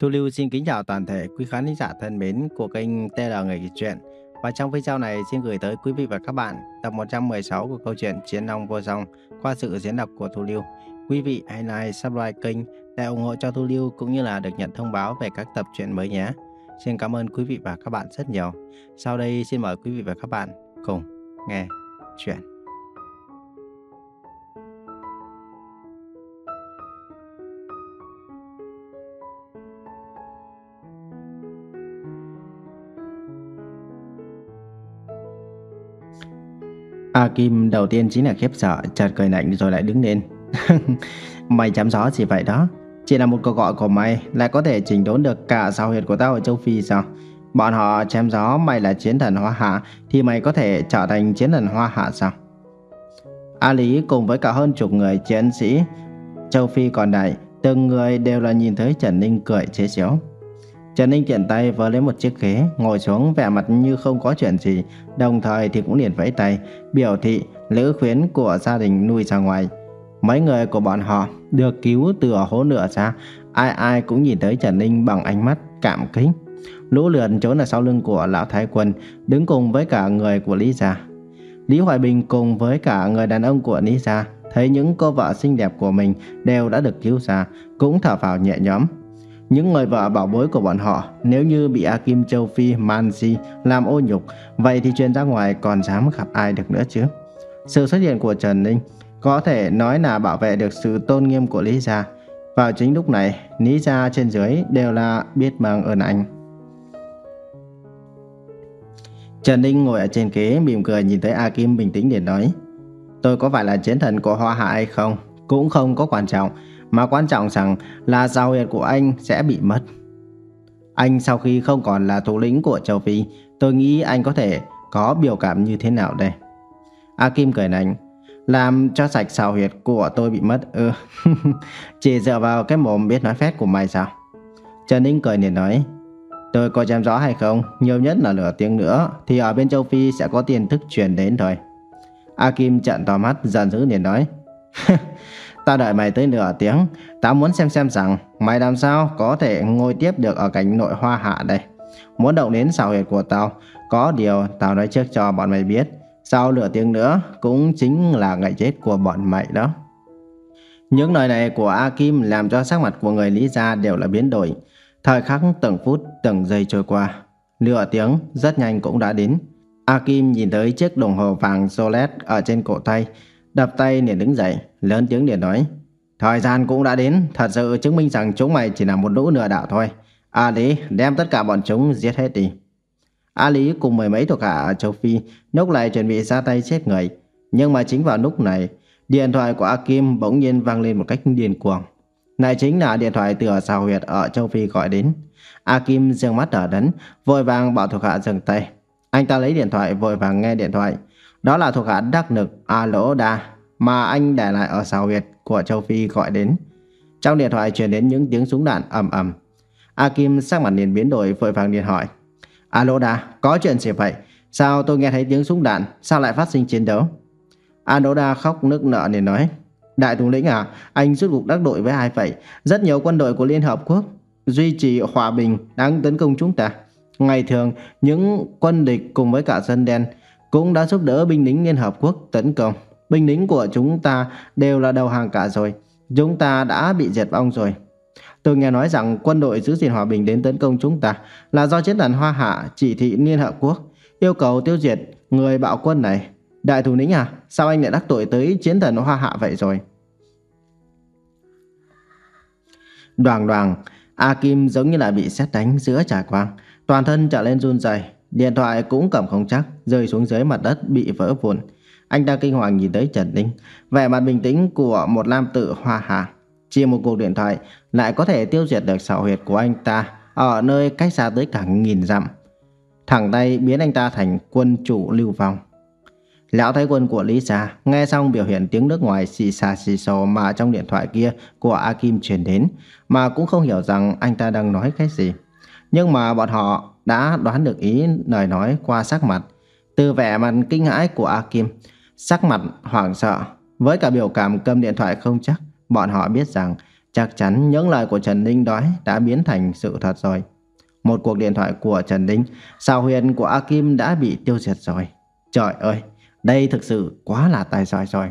Thu Lưu xin kính chào toàn thể quý khán giả thân mến của kênh TL Người Kể Chuyện. Và trong video này xin gửi tới quý vị và các bạn tập 116 của câu chuyện Chiến Long Vô Song qua sự diễn đọc của Thu Lưu. Quý vị hãy like, subscribe kênh để ủng hộ cho Thu Lưu cũng như là được nhận thông báo về các tập truyện mới nhé. Xin cảm ơn quý vị và các bạn rất nhiều. Sau đây xin mời quý vị và các bạn cùng nghe chuyện. Kim đầu tiên chính là khiếp sợ, chợt cười lạnh rồi lại đứng lên. mày chém gió gì vậy đó? Chỉ là một câu gọi của mày lại có thể chỉnh đốn được cả sao huyệt của tao ở châu Phi sao? Bọn họ chém gió mày là chiến thần hoa hạ thì mày có thể trở thành chiến thần hoa hạ sao? A Lý cùng với cả hơn chục người chiến sĩ châu Phi còn lại, từng người đều là nhìn thấy Trần Ninh cười chế xéo. Trần Ninh tiện tay vơ lấy một chiếc ghế, ngồi xuống vẻ mặt như không có chuyện gì, đồng thời thì cũng liền vẫy tay, biểu thị lữ khuyến của gia đình nuôi ra ngoài. Mấy người của bọn họ được cứu từ hố nửa ra, ai ai cũng nhìn tới Trần Ninh bằng ánh mắt cảm kích. Lũ lượn trốn ở sau lưng của lão thái quân, đứng cùng với cả người của Lý gia. Lý Hoài Bình cùng với cả người đàn ông của Lý gia, thấy những cô vợ xinh đẹp của mình đều đã được cứu ra, cũng thở phào nhẹ nhõm. Những người vợ bảo bối của bọn họ nếu như bị A Kim Châu Phi Manji làm ô nhục, vậy thì truyền ra ngoài còn dám gặp ai được nữa chứ? Sự xuất hiện của Trần Ninh có thể nói là bảo vệ được sự tôn nghiêm của Lý Gia. Vào chính lúc này, Lý Gia trên dưới đều là biết mang ơn anh. Trần Ninh ngồi ở trên ghế mỉm cười nhìn thấy A Kim bình tĩnh để nói Tôi có phải là chiến thần của Hoa Hạ hay không? Cũng không có quan trọng mà quan trọng rằng là giao huyệt của anh sẽ bị mất. Anh sau khi không còn là thủ lĩnh của châu Phi, tôi nghĩ anh có thể có biểu cảm như thế nào đây? A Kim cười nảnh, làm cho sạch xào huyệt của tôi bị mất ư? Ừ. Chỉ dựa vào cái mồm biết nói phét của mày sao? Trần Ninh cười liền nói, tôi có chém rõ hay không, nhiều nhất là nửa tiếng nữa, thì ở bên châu Phi sẽ có tiền thức truyền đến thôi. A Kim trợn to mắt giận dữ liền nói, Ta đợi mày tới nửa tiếng. Ta muốn xem xem rằng Mày làm sao có thể ngồi tiếp được Ở cảnh nội hoa hạ đây. Muốn động đến xào huyệt của tao, Có điều tao nói trước cho bọn mày biết. Sau nửa tiếng nữa, Cũng chính là ngày chết của bọn mày đó. Những lời này của A Kim Làm cho sắc mặt của người Lý Gia đều là biến đổi. Thời khắc từng phút, từng giây trôi qua. Nửa tiếng, rất nhanh cũng đã đến. A Kim nhìn tới chiếc đồng hồ vàng Rolex ở trên cổ tay. Đập tay liền đứng dậy, lớn tiếng liền nói. Thời gian cũng đã đến, thật sự chứng minh rằng chúng mày chỉ là một lũ nửa đạo thôi. A Lý, đem tất cả bọn chúng giết hết đi. A Lý cùng mười mấy thuộc hạ ở châu Phi lúc lại chuẩn bị ra tay chết người. Nhưng mà chính vào lúc này, điện thoại của A Kim bỗng nhiên vang lên một cách điên cuồng. Này chính là điện thoại từ ở Sào Huyệt ở châu Phi gọi đến. A Kim dương mắt ở đấn, vội vàng bảo thuộc hạ dừng tay. Anh ta lấy điện thoại vội vàng nghe điện thoại. Đó là thuộc hạ đắc lực A Lỗ Đa mà anh để lại ở xào huyệt của châu Phi gọi đến. Trong điện thoại truyền đến những tiếng súng đạn ầm ầm. A Kim sắc mặt liền biến đổi vội vàng điện hỏi. A Lỗ Đa, có chuyện gì vậy? Sao tôi nghe thấy tiếng súng đạn? Sao lại phát sinh chiến đấu? A Lỗ Đa khóc nức nở liền nói. Đại thủ lĩnh à, anh rút cuộc đắc đội với ai vậy? Rất nhiều quân đội của Liên Hợp Quốc duy trì hòa bình đang tấn công chúng ta. Ngày thường, những quân địch cùng với cả dân đen cũng đã giúp đỡ binh lính Liên Hợp Quốc tấn công. Binh lính của chúng ta đều là đầu hàng cả rồi. Chúng ta đã bị diệt vong rồi. Tôi nghe nói rằng quân đội giữ gìn hòa bình đến tấn công chúng ta là do chiến đoàn Hoa Hạ chỉ thị Liên Hợp Quốc yêu cầu tiêu diệt người bạo quân này. Đại thủ lĩnh à, sao anh lại đắc tội tới chiến thần Hoa Hạ vậy rồi? Đoàn đoàn, A Kim giống như là bị xét đánh giữa trải quang, toàn thân trở lên run rẩy, Điện thoại cũng cầm không chắc, rơi xuống dưới mặt đất bị vỡ vụn. Anh ta kinh hoàng nhìn tới Trần Ninh, vẻ mặt bình tĩnh của một nam tử hoa hạ. Chỉ một cuộc điện thoại lại có thể tiêu diệt được sạo huyệt của anh ta ở nơi cách xa tới cả nghìn dặm. Thẳng tay biến anh ta thành quân chủ lưu vong. Lão thái quân của Lý Gia nghe xong biểu hiện tiếng nước ngoài xì xà xì xò mà trong điện thoại kia của A Kim truyền đến, mà cũng không hiểu rằng anh ta đang nói cái gì. Nhưng mà bọn họ đã đoán được ý lời nói qua sắc mặt. Từ vẻ mặt kinh hãi của A Kim, sắc mặt hoảng sợ, với cả biểu cảm cầm điện thoại không chắc, bọn họ biết rằng Chắc chắn những lời của Trần Ninh nói đã biến thành sự thật rồi. Một cuộc điện thoại của Trần Ninh, sao huyền của A Kim đã bị tiêu diệt rồi. Trời ơi, đây thực sự quá là tài giỏi rồi.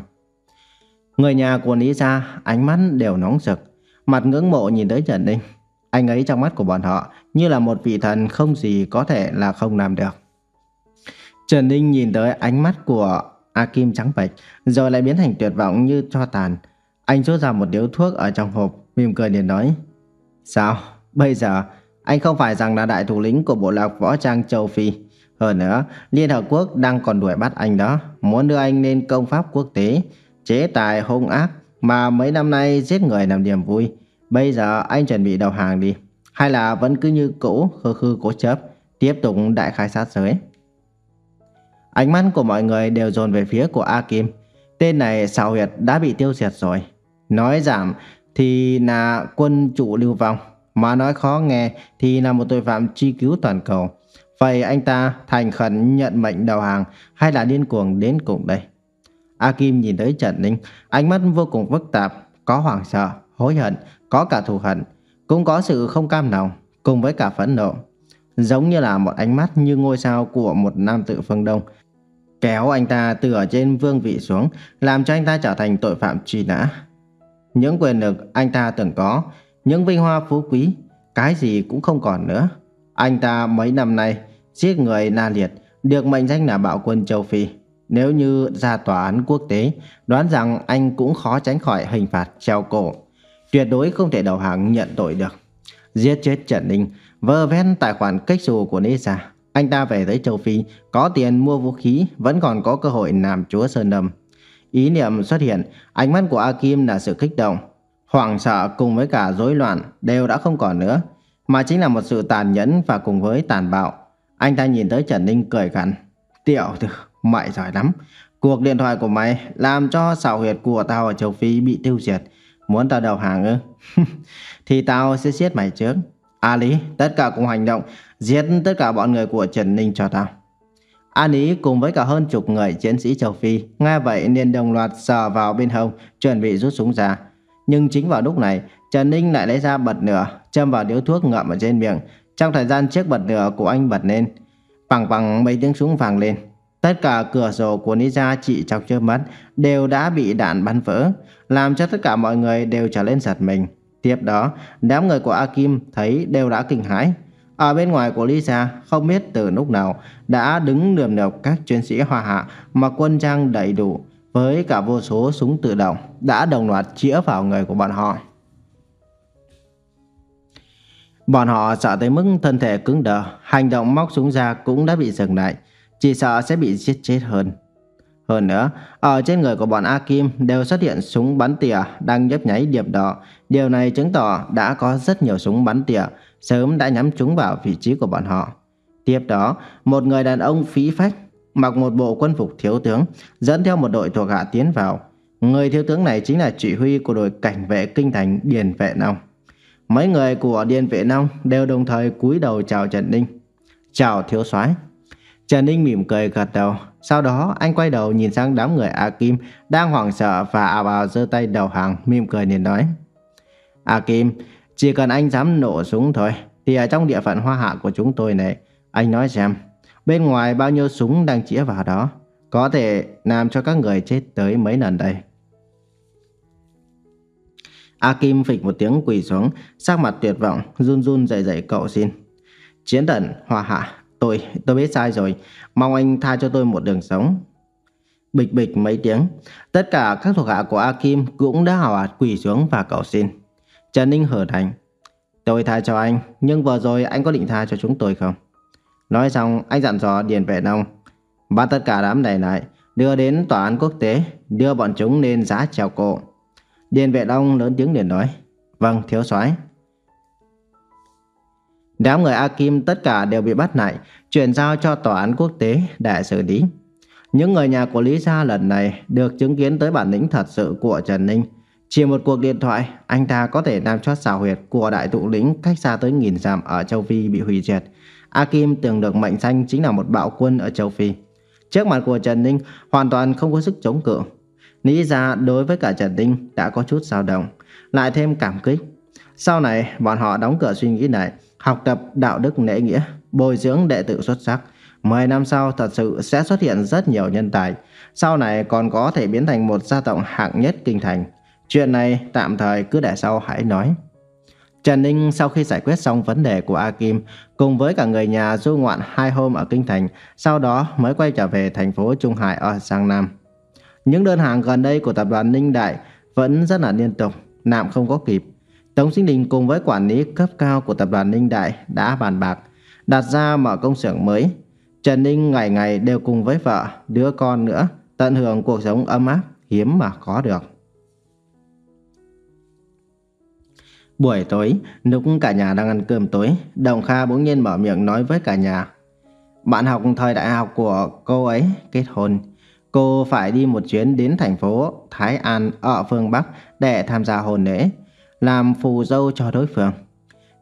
Người nhà của Lý Gia ánh mắt đều nóng rực, mặt ngưỡng mộ nhìn tới Trần Ninh. Anh ấy trong mắt của bọn họ như là một vị thần không gì có thể là không làm được. Trần Ninh nhìn tới ánh mắt của A Kim trắng bệch, rồi lại biến thành tuyệt vọng như cho tàn. Anh rút ra một điếu thuốc ở trong hộp, mỉm cười liền nói. Sao? Bây giờ, anh không phải rằng là đại thủ lĩnh của bộ lạc võ trang châu Phi. Hơn nữa, Liên Hợp Quốc đang còn đuổi bắt anh đó, muốn đưa anh lên công pháp quốc tế, chế tài hung ác mà mấy năm nay giết người làm niềm vui. Bây giờ anh chuẩn bị đầu hàng đi, hay là vẫn cứ như cũ khư khư cố chấp, tiếp tục đại khai sát giới. Ánh mắt của mọi người đều dồn về phía của A Kim. Tên này xào huyệt đã bị tiêu diệt rồi. Nói giảm thì là quân chủ lưu vong, mà nói khó nghe thì là một tội phạm truy cứu toàn cầu. Vậy anh ta thành khẩn nhận mệnh đầu hàng hay là điên cuồng đến cùng đây? A Kim nhìn tới Trần Ninh, ánh mắt vô cùng phức tạp, có hoảng sợ, hối hận, có cả thù hận, cũng có sự không cam lòng, cùng với cả phẫn nộ. Giống như là một ánh mắt như ngôi sao của một nam tử phương Đông, kéo anh ta từ ở trên vương vị xuống, làm cho anh ta trở thành tội phạm truy nã. Những quyền lực anh ta từng có, những vinh hoa phú quý, cái gì cũng không còn nữa. Anh ta mấy năm nay giết người na liệt, được mệnh danh là bạo quân châu Phi. Nếu như ra tòa án quốc tế, đoán rằng anh cũng khó tránh khỏi hình phạt treo cổ. Tuyệt đối không thể đầu hàng nhận tội được. Giết chết Trần Ninh, vơ vén tài khoản cách xù của Nisa. Anh ta về tới châu Phi, có tiền mua vũ khí, vẫn còn có cơ hội làm chúa Sơn Đâm. Ý niệm xuất hiện, ánh mắt của A Kim là sự kích động. Hoảng sợ cùng với cả rối loạn đều đã không còn nữa, mà chính là một sự tàn nhẫn và cùng với tàn bạo. Anh ta nhìn tới Trần Ninh cười gằn. Tiểu tử, mày giỏi lắm. Cuộc điện thoại của mày làm cho xảo huyệt của tao ở châu Phi bị tiêu diệt. Muốn tao đầu hàng ư? thì tao sẽ giết mày trước. A Lý, tất cả cùng hành động, giết tất cả bọn người của Trần Ninh cho tao. A Lý cùng với cả hơn chục người chiến sĩ châu Phi, nghe vậy nên đồng loạt sờ vào bên hông, chuẩn bị rút súng ra. Nhưng chính vào lúc này, Trần Ninh lại lấy ra bật lửa, châm vào điếu thuốc ngậm ở trên miệng. Trong thời gian chiếc bật lửa của anh bật lên, bằng bằng mấy tiếng súng vàng lên. Tất cả cửa sổ của Nisa chỉ chọc chưa mắt đều đã bị đạn bắn vỡ, làm cho tất cả mọi người đều trở lên giật mình. Tiếp đó, đám người của Akim thấy đều đã kinh hãi. Ở bên ngoài của Lisa, không biết từ lúc nào đã đứng nườm nượp các chiến sĩ hoa hạ mặc quân trang đầy đủ với cả vô số súng tự động đã đồng loạt chĩa vào người của bọn họ. Bọn họ sợ tới mức thân thể cứng đờ, hành động móc súng ra cũng đã bị dừng lại, chỉ sợ sẽ bị giết chết hơn. Hơn nữa, ở trên người của bọn A Kim đều xuất hiện súng bắn tỉa đang nhấp nháy điểm đỏ. Điều này chứng tỏ đã có rất nhiều súng bắn tỉa sớm đã nhắm trúng vào vị trí của bọn họ. Tiếp đó, một người đàn ông phí phách mặc một bộ quân phục thiếu tướng dẫn theo một đội thuộc hạ tiến vào. Người thiếu tướng này chính là chỉ huy của đội cảnh vệ kinh thành Điền Vệ Nông. Mấy người của Điền Vệ Nông đều đồng thời cúi đầu chào Trần Ninh. Chào thiếu soái. Trần Ninh mỉm cười gật đầu, sau đó anh quay đầu nhìn sang đám người A Kim đang hoảng sợ và ào ào giơ tay đầu hàng, mỉm cười liền nói. A Kim, chỉ cần anh dám nổ súng thôi, thì ở trong địa phận hoa hạ của chúng tôi này, anh nói xem, bên ngoài bao nhiêu súng đang chĩa vào đó, có thể làm cho các người chết tới mấy lần đây. A Kim phịch một tiếng quỳ xuống, sắc mặt tuyệt vọng, run run dậy dậy cậu xin. Chiến thần, hoa hạ, Tôi, tôi biết sai rồi. Mong anh tha cho tôi một đường sống. Bịch bịch mấy tiếng. Tất cả các thuộc hạ của A Kim cũng đã hào hạt quỳ xuống và cầu xin. Trần Ninh hở thành. Tôi tha cho anh, nhưng vừa rồi anh có định tha cho chúng tôi không? Nói xong, anh dặn dò Điền Vệ Nông. Bắt tất cả đám này lại, đưa đến tòa án quốc tế, đưa bọn chúng lên giá treo cổ. Điền Vệ Nông lớn tiếng liền nói. Vâng, thiếu soái. Đám người A Kim tất cả đều bị bắt lại, chuyển giao cho tòa án quốc tế để xử lý. Những người nhà của Lý Gia lần này được chứng kiến tới bản lĩnh thật sự của Trần Ninh. Chỉ một cuộc điện thoại, anh ta có thể làm cho xào huyệt của đại tụ lĩnh cách xa tới nghìn dặm ở châu Phi bị hủy diệt. A Kim từng được mệnh danh chính là một bạo quân ở châu Phi. Trước mặt của Trần Ninh hoàn toàn không có sức chống cự. Lý gia đối với cả Trần Ninh đã có chút dao động, lại thêm cảm kích. Sau này, bọn họ đóng cửa suy nghĩ lại, học tập đạo đức lễ nghĩa, bồi dưỡng đệ tử xuất sắc. Mười năm sau thật sự sẽ xuất hiện rất nhiều nhân tài, sau này còn có thể biến thành một gia tộc hạng nhất kinh thành. Chuyện này tạm thời cứ để sau hãy nói. Trần Ninh sau khi giải quyết xong vấn đề của A Kim, cùng với cả người nhà du ngoạn hai hôm ở Kinh Thành, sau đó mới quay trở về thành phố Trung Hải ở Giang Nam. Những đơn hàng gần đây của tập đoàn Ninh Đại vẫn rất là liên tục, nạm không có kịp. Tống Sinh Đình cùng với quản lý cấp cao của tập đoàn Ninh Đại đã bàn bạc, đặt ra mở công xưởng mới. Trần Ninh ngày ngày đều cùng với vợ, đứa con nữa, tận hưởng cuộc sống ấm áp, hiếm mà có được. Buổi tối, lúc cả nhà đang ăn cơm tối, Đồng Kha bỗng nhiên mở miệng nói với cả nhà. Bạn học thời đại học của cô ấy kết hôn. Cô phải đi một chuyến đến thành phố Thái An ở phương Bắc để tham gia hôn lễ, làm phù dâu cho đối phương.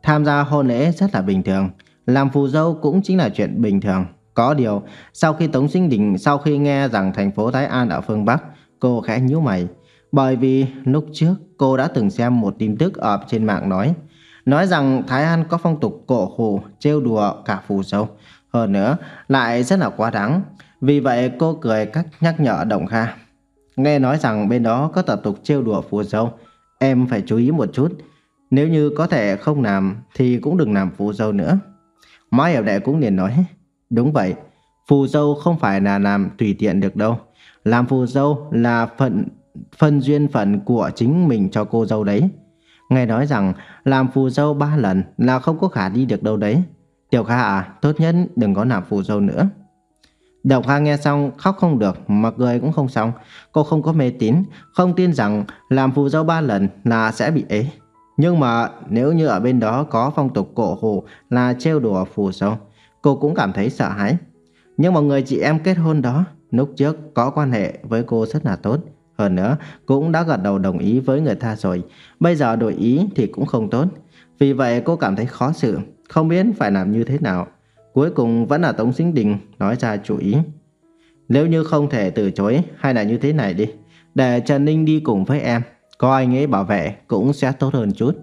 Tham gia hôn lễ rất là bình thường, làm phù dâu cũng chính là chuyện bình thường. Có điều, sau khi Tống Sinh Đình sau khi nghe rằng thành phố Thái An ở phương Bắc, cô khẽ nhíu mày. Bởi vì lúc trước cô đã từng xem một tin tức ở trên mạng nói Nói rằng Thái An có phong tục cổ hủ, trêu đùa cả phù dâu Hơn nữa lại rất là quá đáng Vì vậy cô cười cách nhắc nhở động Kha Nghe nói rằng bên đó có tập tục trêu đùa phù dâu Em phải chú ý một chút Nếu như có thể không làm thì cũng đừng làm phù dâu nữa Mai hiểu đệ cũng liền nói Đúng vậy Phù dâu không phải là làm tùy tiện được đâu Làm phù dâu là phận phân duyên phận của chính mình cho cô dâu đấy. Nghe nói rằng làm phù dâu ba lần là không có khả đi được đâu đấy. Tiểu Kha à, tốt nhất đừng có làm phù dâu nữa. Đậu Hoa nghe xong khóc không được mà cười cũng không xong. Cô không có mê tín, không tin rằng làm phù dâu ba lần là sẽ bị ế. Nhưng mà nếu như ở bên đó có phong tục cổ hủ là trêu đùa phù dâu, cô cũng cảm thấy sợ hãi. Nhưng mà người chị em kết hôn đó, lúc trước có quan hệ với cô rất là tốt. Hơn nữa, cũng đã gật đầu đồng ý với người ta rồi. Bây giờ đổi ý thì cũng không tốt. Vì vậy cô cảm thấy khó xử, không biết phải làm như thế nào. Cuối cùng vẫn là Tống Sinh Đình nói ra chủ ý. Nếu như không thể từ chối, hay là như thế này đi. Để Trần Ninh đi cùng với em, có anh ấy bảo vệ cũng sẽ tốt hơn chút.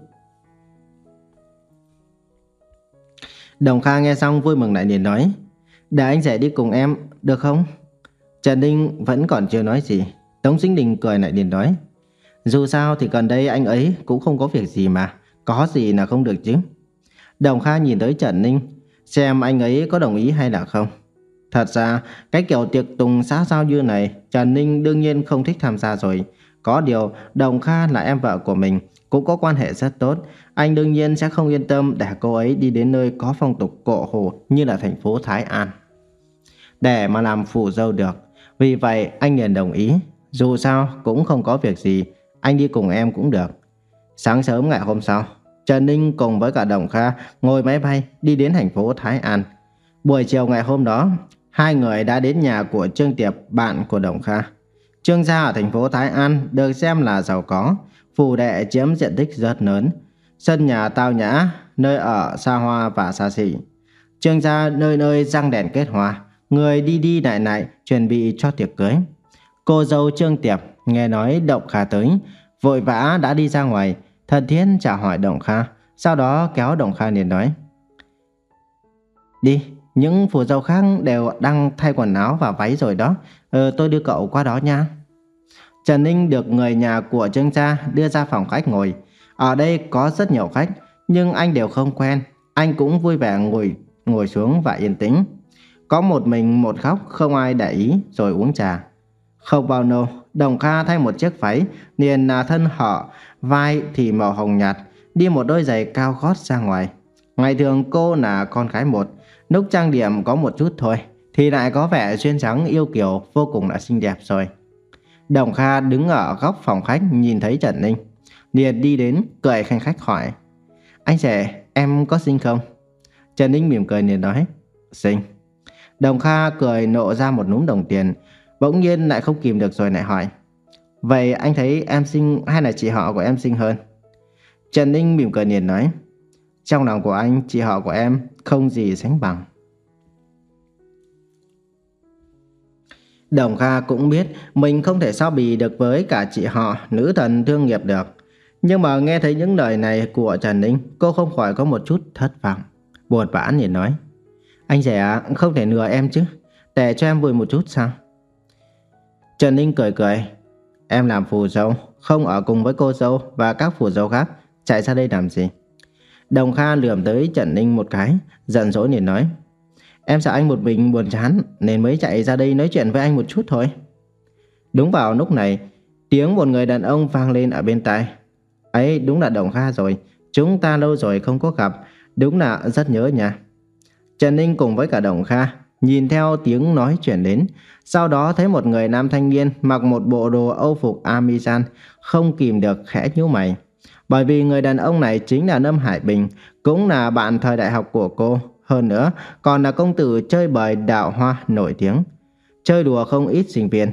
Đồng Kha nghe xong vui mừng lại liền nói. Để anh rể đi cùng em, được không? Trần Ninh vẫn còn chưa nói gì. Tống Sinh Đình cười lại liền nói Dù sao thì gần đây anh ấy cũng không có việc gì mà Có gì là không được chứ Đồng Kha nhìn tới Trần Ninh Xem anh ấy có đồng ý hay là không. Thật ra cái kiểu tiệc tùng xã giao như này Trần Ninh đương nhiên không thích tham gia rồi. Có điều Đồng Kha là em vợ của mình Cũng có quan hệ rất tốt. Anh đương nhiên sẽ không yên tâm để cô ấy đi đến nơi có phong tục cổ hồ Như là thành phố Thái An. Để mà làm phụ dâu được. Vì vậy anh liền đồng ý. Dù sao cũng không có việc gì, anh đi cùng em cũng được. Sáng sớm ngày hôm sau, Trần Ninh cùng với cả Đồng Kha ngồi máy bay đi đến thành phố Thái An. Buổi chiều ngày hôm đó, hai người đã đến nhà của Trương Tiệp, bạn của Đồng Kha. Trương gia ở thành phố Thái An được xem là giàu có, phù đệ chiếm diện tích rất lớn. Sân nhà tao nhã, nơi ở xa hoa và xa xỉ. Trương gia nơi nơi răng đèn kết hoa, người đi đi lại lại chuẩn bị cho tiệc cưới. Cô dâu Trương Tiệp nghe nói Động Kha tới, vội vã đã đi ra ngoài, Thần Thiên trả hỏi đồng Kha, sau đó kéo đồng Kha liền nói. Đi, những phù dâu khác đều đang thay quần áo và váy rồi đó, ờ, tôi đưa cậu qua đó nha. Trần Ninh được người nhà của Trương gia đưa ra phòng khách ngồi. Ở đây có rất nhiều khách, nhưng anh đều không quen. Anh cũng vui vẻ ngồi ngồi xuống và yên tĩnh. Có một mình một góc không ai để ý rồi uống trà. Không bao lâu, Đồng Kha thay một chiếc váy, liền là thân họ, vai thì màu hồng nhạt, đi một đôi giày cao gót ra ngoài. Ngày thường cô là con gái một, lúc trang điểm có một chút thôi, thì lại có vẻ xuyên trắng yêu kiều vô cùng là xinh đẹp rồi. Đồng Kha đứng ở góc phòng khách nhìn thấy Trần Ninh, liền đi đến cười khanh khách hỏi. Anh trẻ, em có xinh không? Trần Ninh mỉm cười liền nói, xinh. Đồng Kha cười nộ ra một núm đồng tiền, Bỗng nhiên lại không kìm được rồi lại hỏi Vậy anh thấy em sinh hay là chị họ của em sinh hơn? Trần Ninh mỉm cười niềm nói Trong lòng của anh chị họ của em không gì sánh bằng Đồng Kha cũng biết mình không thể so bì được với cả chị họ, nữ thần thương nghiệp được. Nhưng mà nghe thấy những lời này của Trần Ninh, cô không khỏi có một chút thất vọng. Buồn bã nhìn nói, anh rẻ không thể nừa em chứ, để cho em vui một chút sao? Trần Ninh cười cười, em làm phù dâu, không ở cùng với cô dâu và các phù dâu khác, chạy ra đây làm gì? Đồng Kha lườm tới Trần Ninh một cái, giận dỗi liền nói, Em sợ anh một mình buồn chán Nên mới chạy ra đây nói chuyện với anh một chút thôi. Đúng vào lúc này Tiếng một người đàn ông vang lên ở bên tai. Ấy đúng là Đồng Kha rồi Chúng ta lâu rồi không có gặp Đúng là rất nhớ nha. Trần Ninh cùng với cả Đồng Kha Nhìn theo tiếng nói chuyển đến Sau đó thấy một người nam thanh niên Mặc một bộ đồ âu phục Amisan Không kìm được khẽ nhíu mày Bởi vì người đàn ông này chính là Lâm Hải Bình Cũng là bạn thời đại học của cô hơn nữa, còn là công tử chơi bời đạo hoa nổi tiếng. Chơi đùa không ít sinh viên.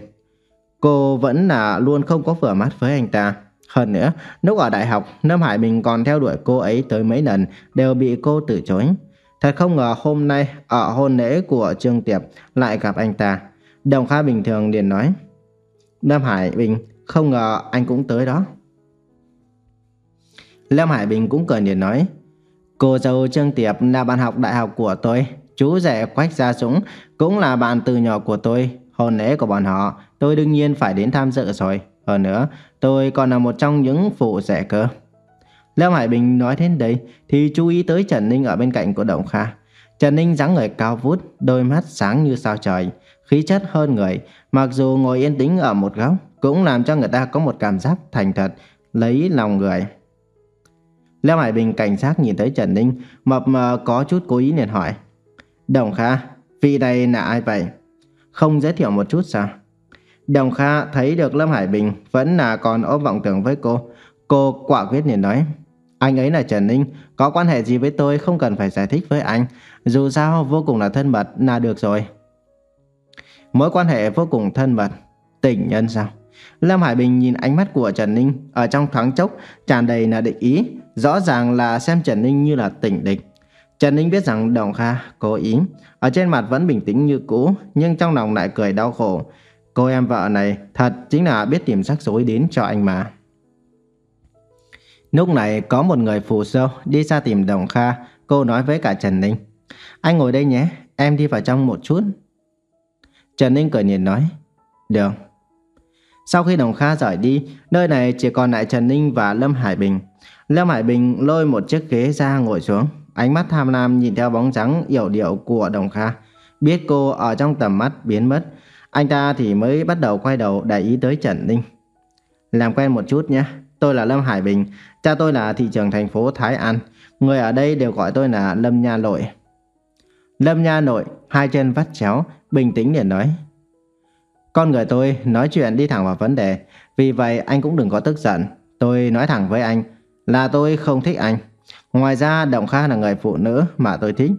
Cô vẫn là luôn không có vừa mắt với anh ta. Hơn nữa, lúc ở đại học, Lâm Hải Bình còn theo đuổi cô ấy tới mấy lần, đều bị cô từ chối. Thật không ngờ hôm nay, ở hôn lễ của Trương Tiệp, lại gặp anh ta. Đồng Kha bình thường liền nói, Lâm Hải Bình, không ngờ anh cũng tới đó. Lâm Hải Bình cũng cười liền nói, Cô dâu Trương Tiệp là bạn học đại học của tôi. Chú rể Quách Gia Súng cũng là bạn từ nhỏ của tôi. Hôn lễ của bọn họ, tôi đương nhiên phải đến tham dự rồi. Hơn nữa, tôi còn là một trong những phụ rể cơ. Lâm Hải Bình nói đến đây thì chú ý tới Trần Ninh ở bên cạnh của Đồng Kha. Trần Ninh dáng người cao vút, đôi mắt sáng như sao trời, khí chất hơn người. Mặc dù ngồi yên tĩnh ở một góc, cũng làm cho người ta có một cảm giác thành thật, lấy lòng người. Lâm Hải Bình cảnh giác nhìn thấy Trần Ninh, mập mờ có chút cố ý liền hỏi. Đồng Kha, vị này là ai vậy? Không giới thiệu một chút sao? Đồng Kha thấy được Lâm Hải Bình vẫn là còn ôm vọng tưởng với cô. Cô quả quyết liền nói. Anh ấy là Trần Ninh, có quan hệ gì với tôi không cần phải giải thích với anh. Dù sao vô cùng là thân mật là được rồi. Mối quan hệ vô cùng thân mật, tình nhân sao? Lâm Hải Bình nhìn ánh mắt của Trần Ninh ở trong thoáng chốc tràn đầy là định ý, rõ ràng là xem Trần Ninh như là tỉnh địch. Trần Ninh biết rằng Đồng Kha cố ý, ở trên mặt vẫn bình tĩnh như cũ, nhưng trong lòng lại cười đau khổ. Cô em vợ này thật chính là biết tìm rắc rối đến cho anh mà. Lúc này có một người phù sâu đi ra tìm Đồng Kha, cô nói với cả Trần Ninh. Anh ngồi đây nhé, em đi vào trong một chút. Trần Ninh cười nhìn nói, được. Sau khi Đồng Kha rời đi, nơi này chỉ còn lại Trần Ninh và Lâm Hải Bình. Lâm Hải Bình lôi một chiếc ghế ra ngồi xuống, ánh mắt tham lam nhìn theo bóng trắng yểu điệu của Đồng Kha. Biết cô ở trong tầm mắt biến mất, anh ta thì mới bắt đầu quay đầu để ý tới Trần Ninh. Làm quen một chút nhé, tôi là Lâm Hải Bình, cha tôi là thị trưởng thành phố Thái An, người ở đây đều gọi tôi là Lâm Nha Nội. Lâm Nha Nội, hai chân vắt chéo, bình tĩnh để nói. Con người tôi nói chuyện đi thẳng vào vấn đề, vì vậy anh cũng đừng có tức giận. Tôi nói thẳng với anh là tôi không thích anh. Ngoài ra Động Kha là người phụ nữ mà tôi thích.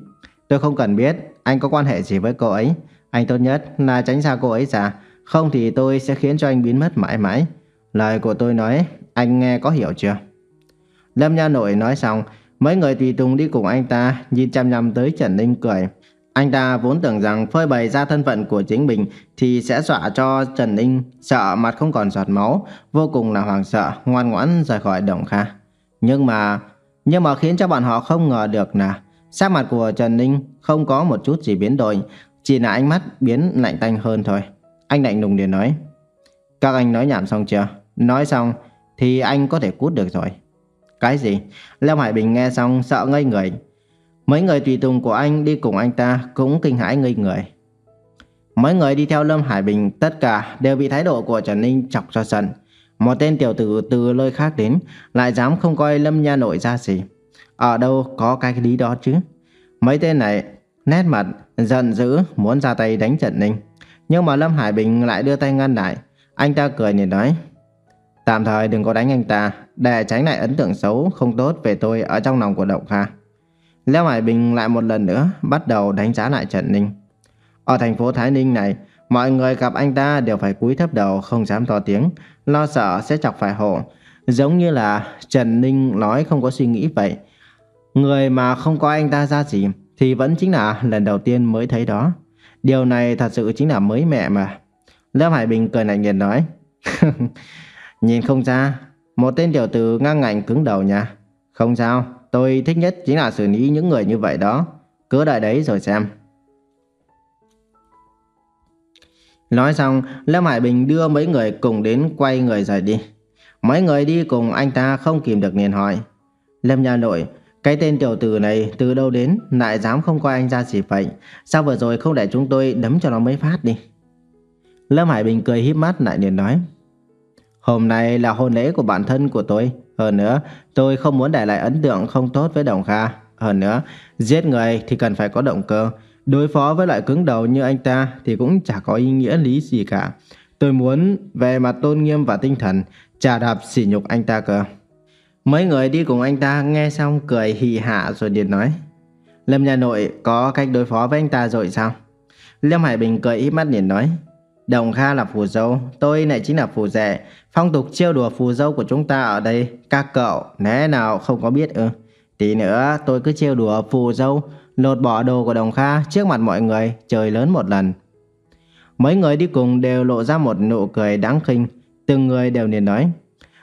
Tôi không cần biết anh có quan hệ gì với cô ấy. Anh tốt nhất là tránh xa cô ấy ra, không thì tôi sẽ khiến cho anh biến mất mãi mãi. Lời của tôi nói, anh nghe có hiểu chưa? Lâm Nha Nội nói xong, mấy người tùy tùng đi cùng anh ta nhìn chăm chăm tới Trần Ninh cười. Anh ta vốn tưởng rằng phơi bày ra thân phận của chính mình thì sẽ dọa cho Trần Ninh sợ mặt không còn giọt máu, vô cùng là hoảng sợ, ngoan ngoãn rời khỏi Đồng Kha. Nhưng mà, nhưng mà khiến cho bọn họ không ngờ được là sắc mặt của Trần Ninh không có một chút gì biến đổi, chỉ là ánh mắt biến lạnh tanh hơn thôi. Anh lạnh lùng liền nói, các anh nói nhảm xong chưa? Nói xong thì anh có thể cút được rồi. Cái gì? Lâm Hải Bình nghe xong sợ ngây người, Mấy người tùy tùng của anh đi cùng anh ta cũng kinh hãi ngây người. Mấy người đi theo Lâm Hải Bình tất cả đều bị thái độ của Trần Ninh chọc cho giận. Một tên tiểu tử từ nơi khác đến lại dám không coi Lâm Nha Nội ra gì. Ở đâu có cái lý đó chứ? Mấy tên này nét mặt giận dữ muốn ra tay đánh Trần Ninh. Nhưng mà Lâm Hải Bình lại đưa tay ngăn lại. Anh ta cười nhìn nói Tạm thời đừng có đánh anh ta để tránh lại ấn tượng xấu không tốt về tôi ở trong lòng của Động Kha. Leo Hải Bình lại một lần nữa bắt đầu đánh giá lại Trần Ninh. Ở thành phố Thái Ninh này, mọi người gặp anh ta đều phải cúi thấp đầu không dám to tiếng, lo sợ sẽ chọc phải hổ. Giống như là Trần Ninh nói không có suy nghĩ vậy. Người mà không có anh ta ra gì thì vẫn chính là lần đầu tiên mới thấy đó. Điều này thật sự chính là mới mẹ mà. Leo Hải Bình cười lạnh nhạt nói. Nhìn không ra, một tên tiểu tử ngang ngạnh cứng đầu nha. Không sao, tôi thích nhất chính là xử lý những người như vậy đó. Cứ đợi đấy rồi xem. Nói xong, Lâm Hải Bình đưa mấy người cùng đến quay người rời đi. Mấy người đi cùng anh ta không kìm được liền hỏi. Lâm nhà nội, cái tên tiểu tử này từ đâu đến lại dám không coi anh ra gì vậy? Sao vừa rồi không để chúng tôi đấm cho nó mấy phát đi? Lâm Hải Bình cười híp mắt lại liền nói. Hôm nay là hôn lễ của bản thân của tôi. Hơn nữa, tôi không muốn để lại ấn tượng không tốt với Đồng Kha. Hơn nữa, giết người thì cần phải có động cơ. Đối phó với loại cứng đầu như anh ta thì cũng chả có ý nghĩa lý gì cả. Tôi muốn về mặt tôn nghiêm và tinh thần trả đạp sỉ nhục anh ta cơ. Mấy người đi cùng anh ta nghe xong cười hì hạ rồi điện nói. Lâm nhà nội có cách đối phó với anh ta rồi sao? Lâm Hải Bình cười ít mắt liền nói. Đồng Kha là phù dâu, tôi lại chính là phù rể. Phong tục trêu đùa phù dâu của chúng ta ở đây, các cậu, né nào không có biết ư? Tí nữa tôi cứ trêu đùa phù dâu, lột bỏ đồ của Đồng Kha trước mặt mọi người, trời lớn một lần. Mấy người đi cùng đều lộ ra một nụ cười đáng khinh, từng người đều liền nói.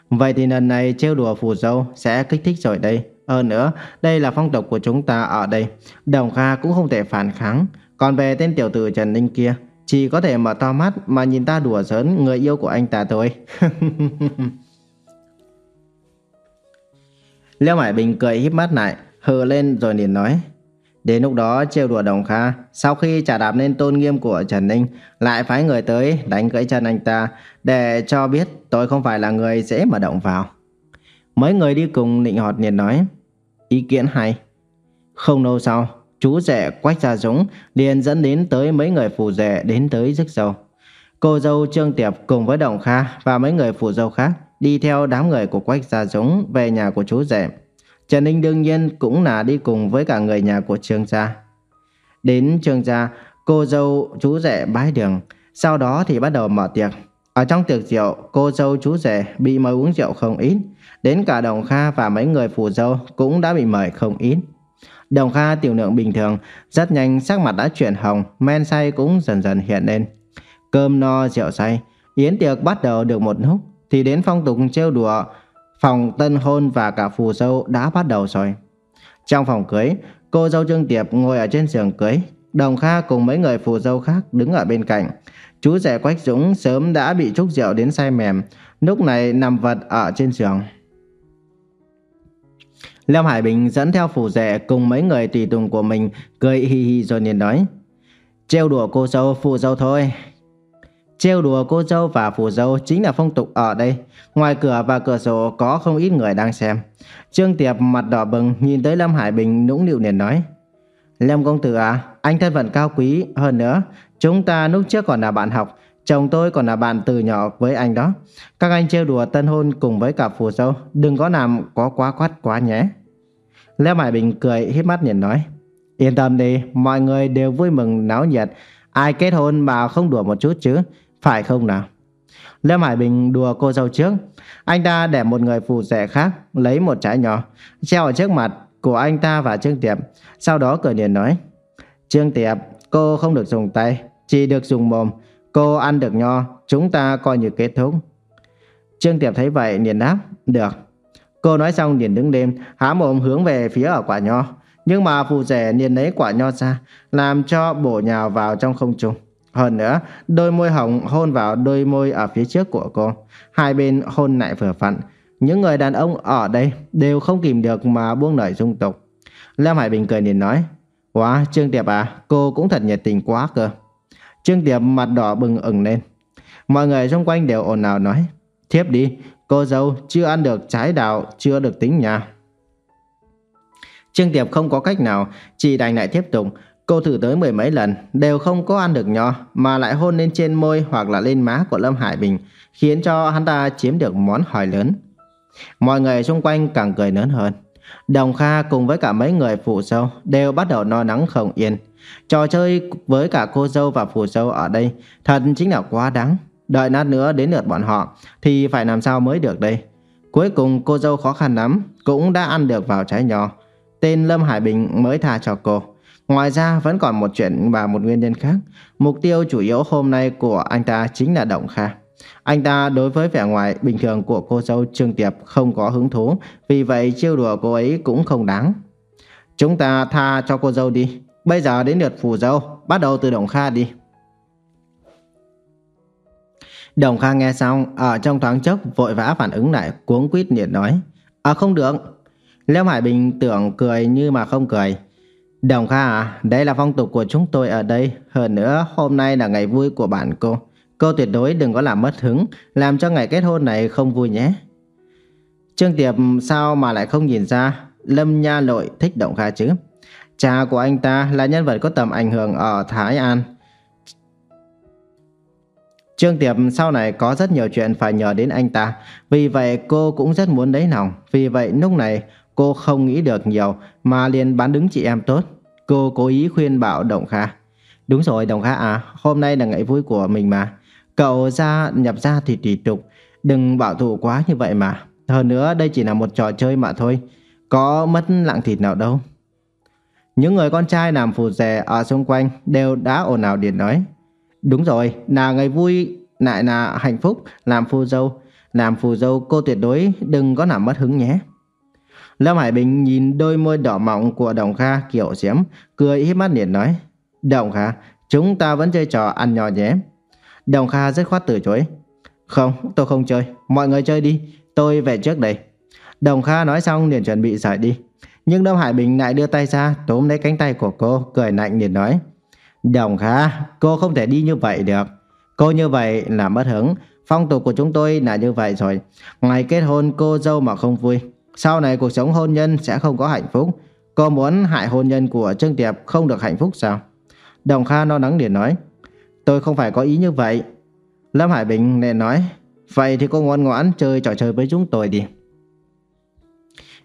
Vậy thì lần này trêu đùa phù dâu sẽ kích thích rồi đây. Hơn nữa, đây là phong tục của chúng ta ở đây. Đồng Kha cũng không thể phản kháng. Còn về tên tiểu tử Trần Ninh kia, chỉ có thể mở to mắt mà nhìn ta đùa giỡn người yêu của anh ta thôi. Liêu Hải Bình cười híp mắt lại, hừ lên rồi liền nói. Đến lúc đó trêu đùa Đồng Kha, sau khi trả đạp lên tôn nghiêm của Trần Ninh, lại phái người tới đánh gãy chân anh ta để cho biết tôi không phải là người dễ mà động vào. Mấy người đi cùng nịnh họt liền nói, ý kiến hay. Không lâu sau, chú rể Quách Gia Dũng liền dẫn đến tới mấy người phù rể đến tới rước dâu. Cô dâu Trương Tiệp cùng với Đồng Kha và mấy người phù dâu khác đi theo đám người của Quách Gia Dũng về nhà của chú rể. Trần Ninh đương nhiên cũng là đi cùng với cả người nhà của Trương gia. Đến Trương gia, cô dâu chú rể bái đường, sau đó thì bắt đầu mở tiệc. Ở trong tiệc rượu, cô dâu chú rể bị mời uống rượu không ít, đến cả Đồng Kha và mấy người phù dâu cũng đã bị mời không ít. Đồng Kha tiểu lượng bình thường, rất nhanh sắc mặt đã chuyển hồng, men say cũng dần dần hiện lên. Cơm no rượu say, yến tiệc bắt đầu được một lúc, thì đến phong tục trêu đùa, phòng tân hôn và cả phù dâu đã bắt đầu rồi. Trong phòng cưới, cô dâu Trương Tiệp ngồi ở trên giường cưới, Đồng Kha cùng mấy người phù dâu khác đứng ở bên cạnh. Chú rể Quách Dũng sớm đã bị trúc rượu đến say mềm, lúc này nằm vật ở trên giường. Lâm Hải Bình dẫn theo phủ rể cùng mấy người tùy tùng của mình cười hi hi rồi liền nói. Trêu đùa cô dâu phù dâu thôi. Trêu đùa cô dâu và phù dâu chính là phong tục ở đây. Ngoài cửa và cửa sổ có không ít người đang xem. Trương Tiệp mặt đỏ bừng nhìn tới Lâm Hải Bình nũng nịu liền nói. Lâm công tử à, anh thân phận cao quý hơn nữa. Chúng ta lúc trước còn là bạn học, chồng tôi còn là bạn từ nhỏ với anh đó. Các anh trêu đùa tân hôn cùng với cả phù dâu, đừng có làm có quá quát quá nhé. Lê Mại Bình cười hít mắt nhìn nói. Yên tâm đi, mọi người đều vui mừng náo nhiệt. Ai kết hôn mà không đùa một chút chứ, phải không nào? Lê Mại Bình đùa cô dâu trước. Anh ta để một người phụ rể khác lấy một trái nhỏ, treo ở trước mặt của anh ta và Trương Tiệp. Sau đó cười liền nói. Trương Tiệp, cô không được dùng tay, chỉ được dùng mồm. Cô ăn được nho, chúng ta coi như kết thúc. Trương Tiệp thấy vậy liền đáp, được. Cô nói xong liền đứng lên, há mồm hướng về phía ở quả nho. Nhưng mà phù rể liền lấy quả nho ra, làm cho bổ nhào vào trong không trung. Hơn nữa, đôi môi hồng hôn vào đôi môi ở phía trước của cô. Hai bên hôn lại vừa phận. Những người đàn ông ở đây đều không kìm được mà buông lời dung tục. Lâm Hải Bình cười liền nói, Wow, Trương Tiệp à, cô cũng thật nhiệt tình quá cơ. Trương Tiệp mặt đỏ bừng ửng lên. Mọi người xung quanh đều ồn ào nói, Thiếp đi, Cô dâu chưa ăn được trái đào Chưa được tính nha Trương Tiệp không có cách nào Chỉ đành lại tiếp tục. Cô thử tới mười mấy lần, Đều không có ăn được nho, Mà lại hôn lên trên môi hoặc là lên má của Lâm Hải Bình, Khiến cho hắn ta chiếm được món hỏi lớn. Mọi người xung quanh càng cười lớn hơn. Đồng Kha cùng với cả mấy người phụ dâu Đều bắt đầu no nắng không yên. Trò chơi với cả cô dâu và phù dâu ở đây Thật chính là quá đáng. Đợi nát nữa đến lượt bọn họ Thì phải làm sao mới được đây Cuối cùng cô dâu khó khăn lắm Cũng đã ăn được vào trái nho Tên Lâm Hải Bình mới tha cho cô Ngoài ra vẫn còn một chuyện và một nguyên nhân khác. Mục tiêu chủ yếu hôm nay của anh ta chính là Động Kha. Anh ta đối với vẻ ngoài bình thường của cô dâu Trương Tiệp không có hứng thú, vì vậy chiêu đùa cô ấy cũng không đáng. Chúng ta tha cho cô dâu đi. Bây giờ đến lượt phù dâu, bắt đầu từ Động Kha đi. Đồng Kha nghe xong, ở trong thoáng chốc vội vã phản ứng lại, cuống quýt nhiệt nói. À không được. Lâm Hải Bình tưởng cười như mà không cười. Đồng Kha à, đây là phong tục của chúng tôi ở đây. Hơn nữa, hôm nay là ngày vui của bạn cô. Cô tuyệt đối đừng có làm mất hứng, làm cho ngày kết hôn này không vui nhé. Trương Tiệp sao mà lại không nhìn ra Lâm Nha Lội thích Đồng Kha chứ? Cha của anh ta là nhân vật có tầm ảnh hưởng ở Thái An. Trương Tiệp sau này có rất nhiều chuyện phải nhờ đến anh ta, vì vậy cô cũng rất muốn lấy lòng. Vì vậy lúc này cô không nghĩ được nhiều mà liền bán đứng chị em tốt. Cô cố ý khuyên bảo Động Kha. Đúng rồi Đồng Kha à, hôm nay là ngày vui của mình mà. Cậu ra nhập ra thì tùy tục, đừng bảo thủ quá như vậy mà. Hơn nữa đây chỉ là một trò chơi mà thôi, có mất lạng thịt nào đâu. Những người con trai làm phù rè ở xung quanh đều đã ồn ào điện nói. Đúng rồi, là ngày vui, lại là hạnh phúc, làm phù dâu. Làm phù dâu cô tuyệt đối đừng có làm mất hứng nhé. Lâm Hải Bình nhìn đôi môi đỏ mọng của Đồng Kha kiểu diễm, cười hít mắt liền nói. Đồng Kha, chúng ta vẫn chơi trò ăn nhỏ nhé. Đồng Kha rất khoát từ chối. Không, tôi không chơi, mọi người chơi đi, tôi về trước đây. Đồng Kha nói xong liền chuẩn bị rời đi. Nhưng lâm Hải Bình lại đưa tay ra, tóm lấy cánh tay của cô, cười lạnh liền nói. Đồng Kha, cô không thể đi như vậy được. Cô như vậy là mất hứng. Phong tục của chúng tôi là như vậy rồi. Ngày kết hôn cô dâu mà không vui. Sau này cuộc sống hôn nhân sẽ không có hạnh phúc. Cô muốn hại hôn nhân của Trương Tiệp không được hạnh phúc sao? Đồng Kha no nắng liền nói. Tôi không phải có ý như vậy. Lâm Hải Bình liền nói. Vậy thì cô ngoan ngoãn chơi trò chơi với chúng tôi đi.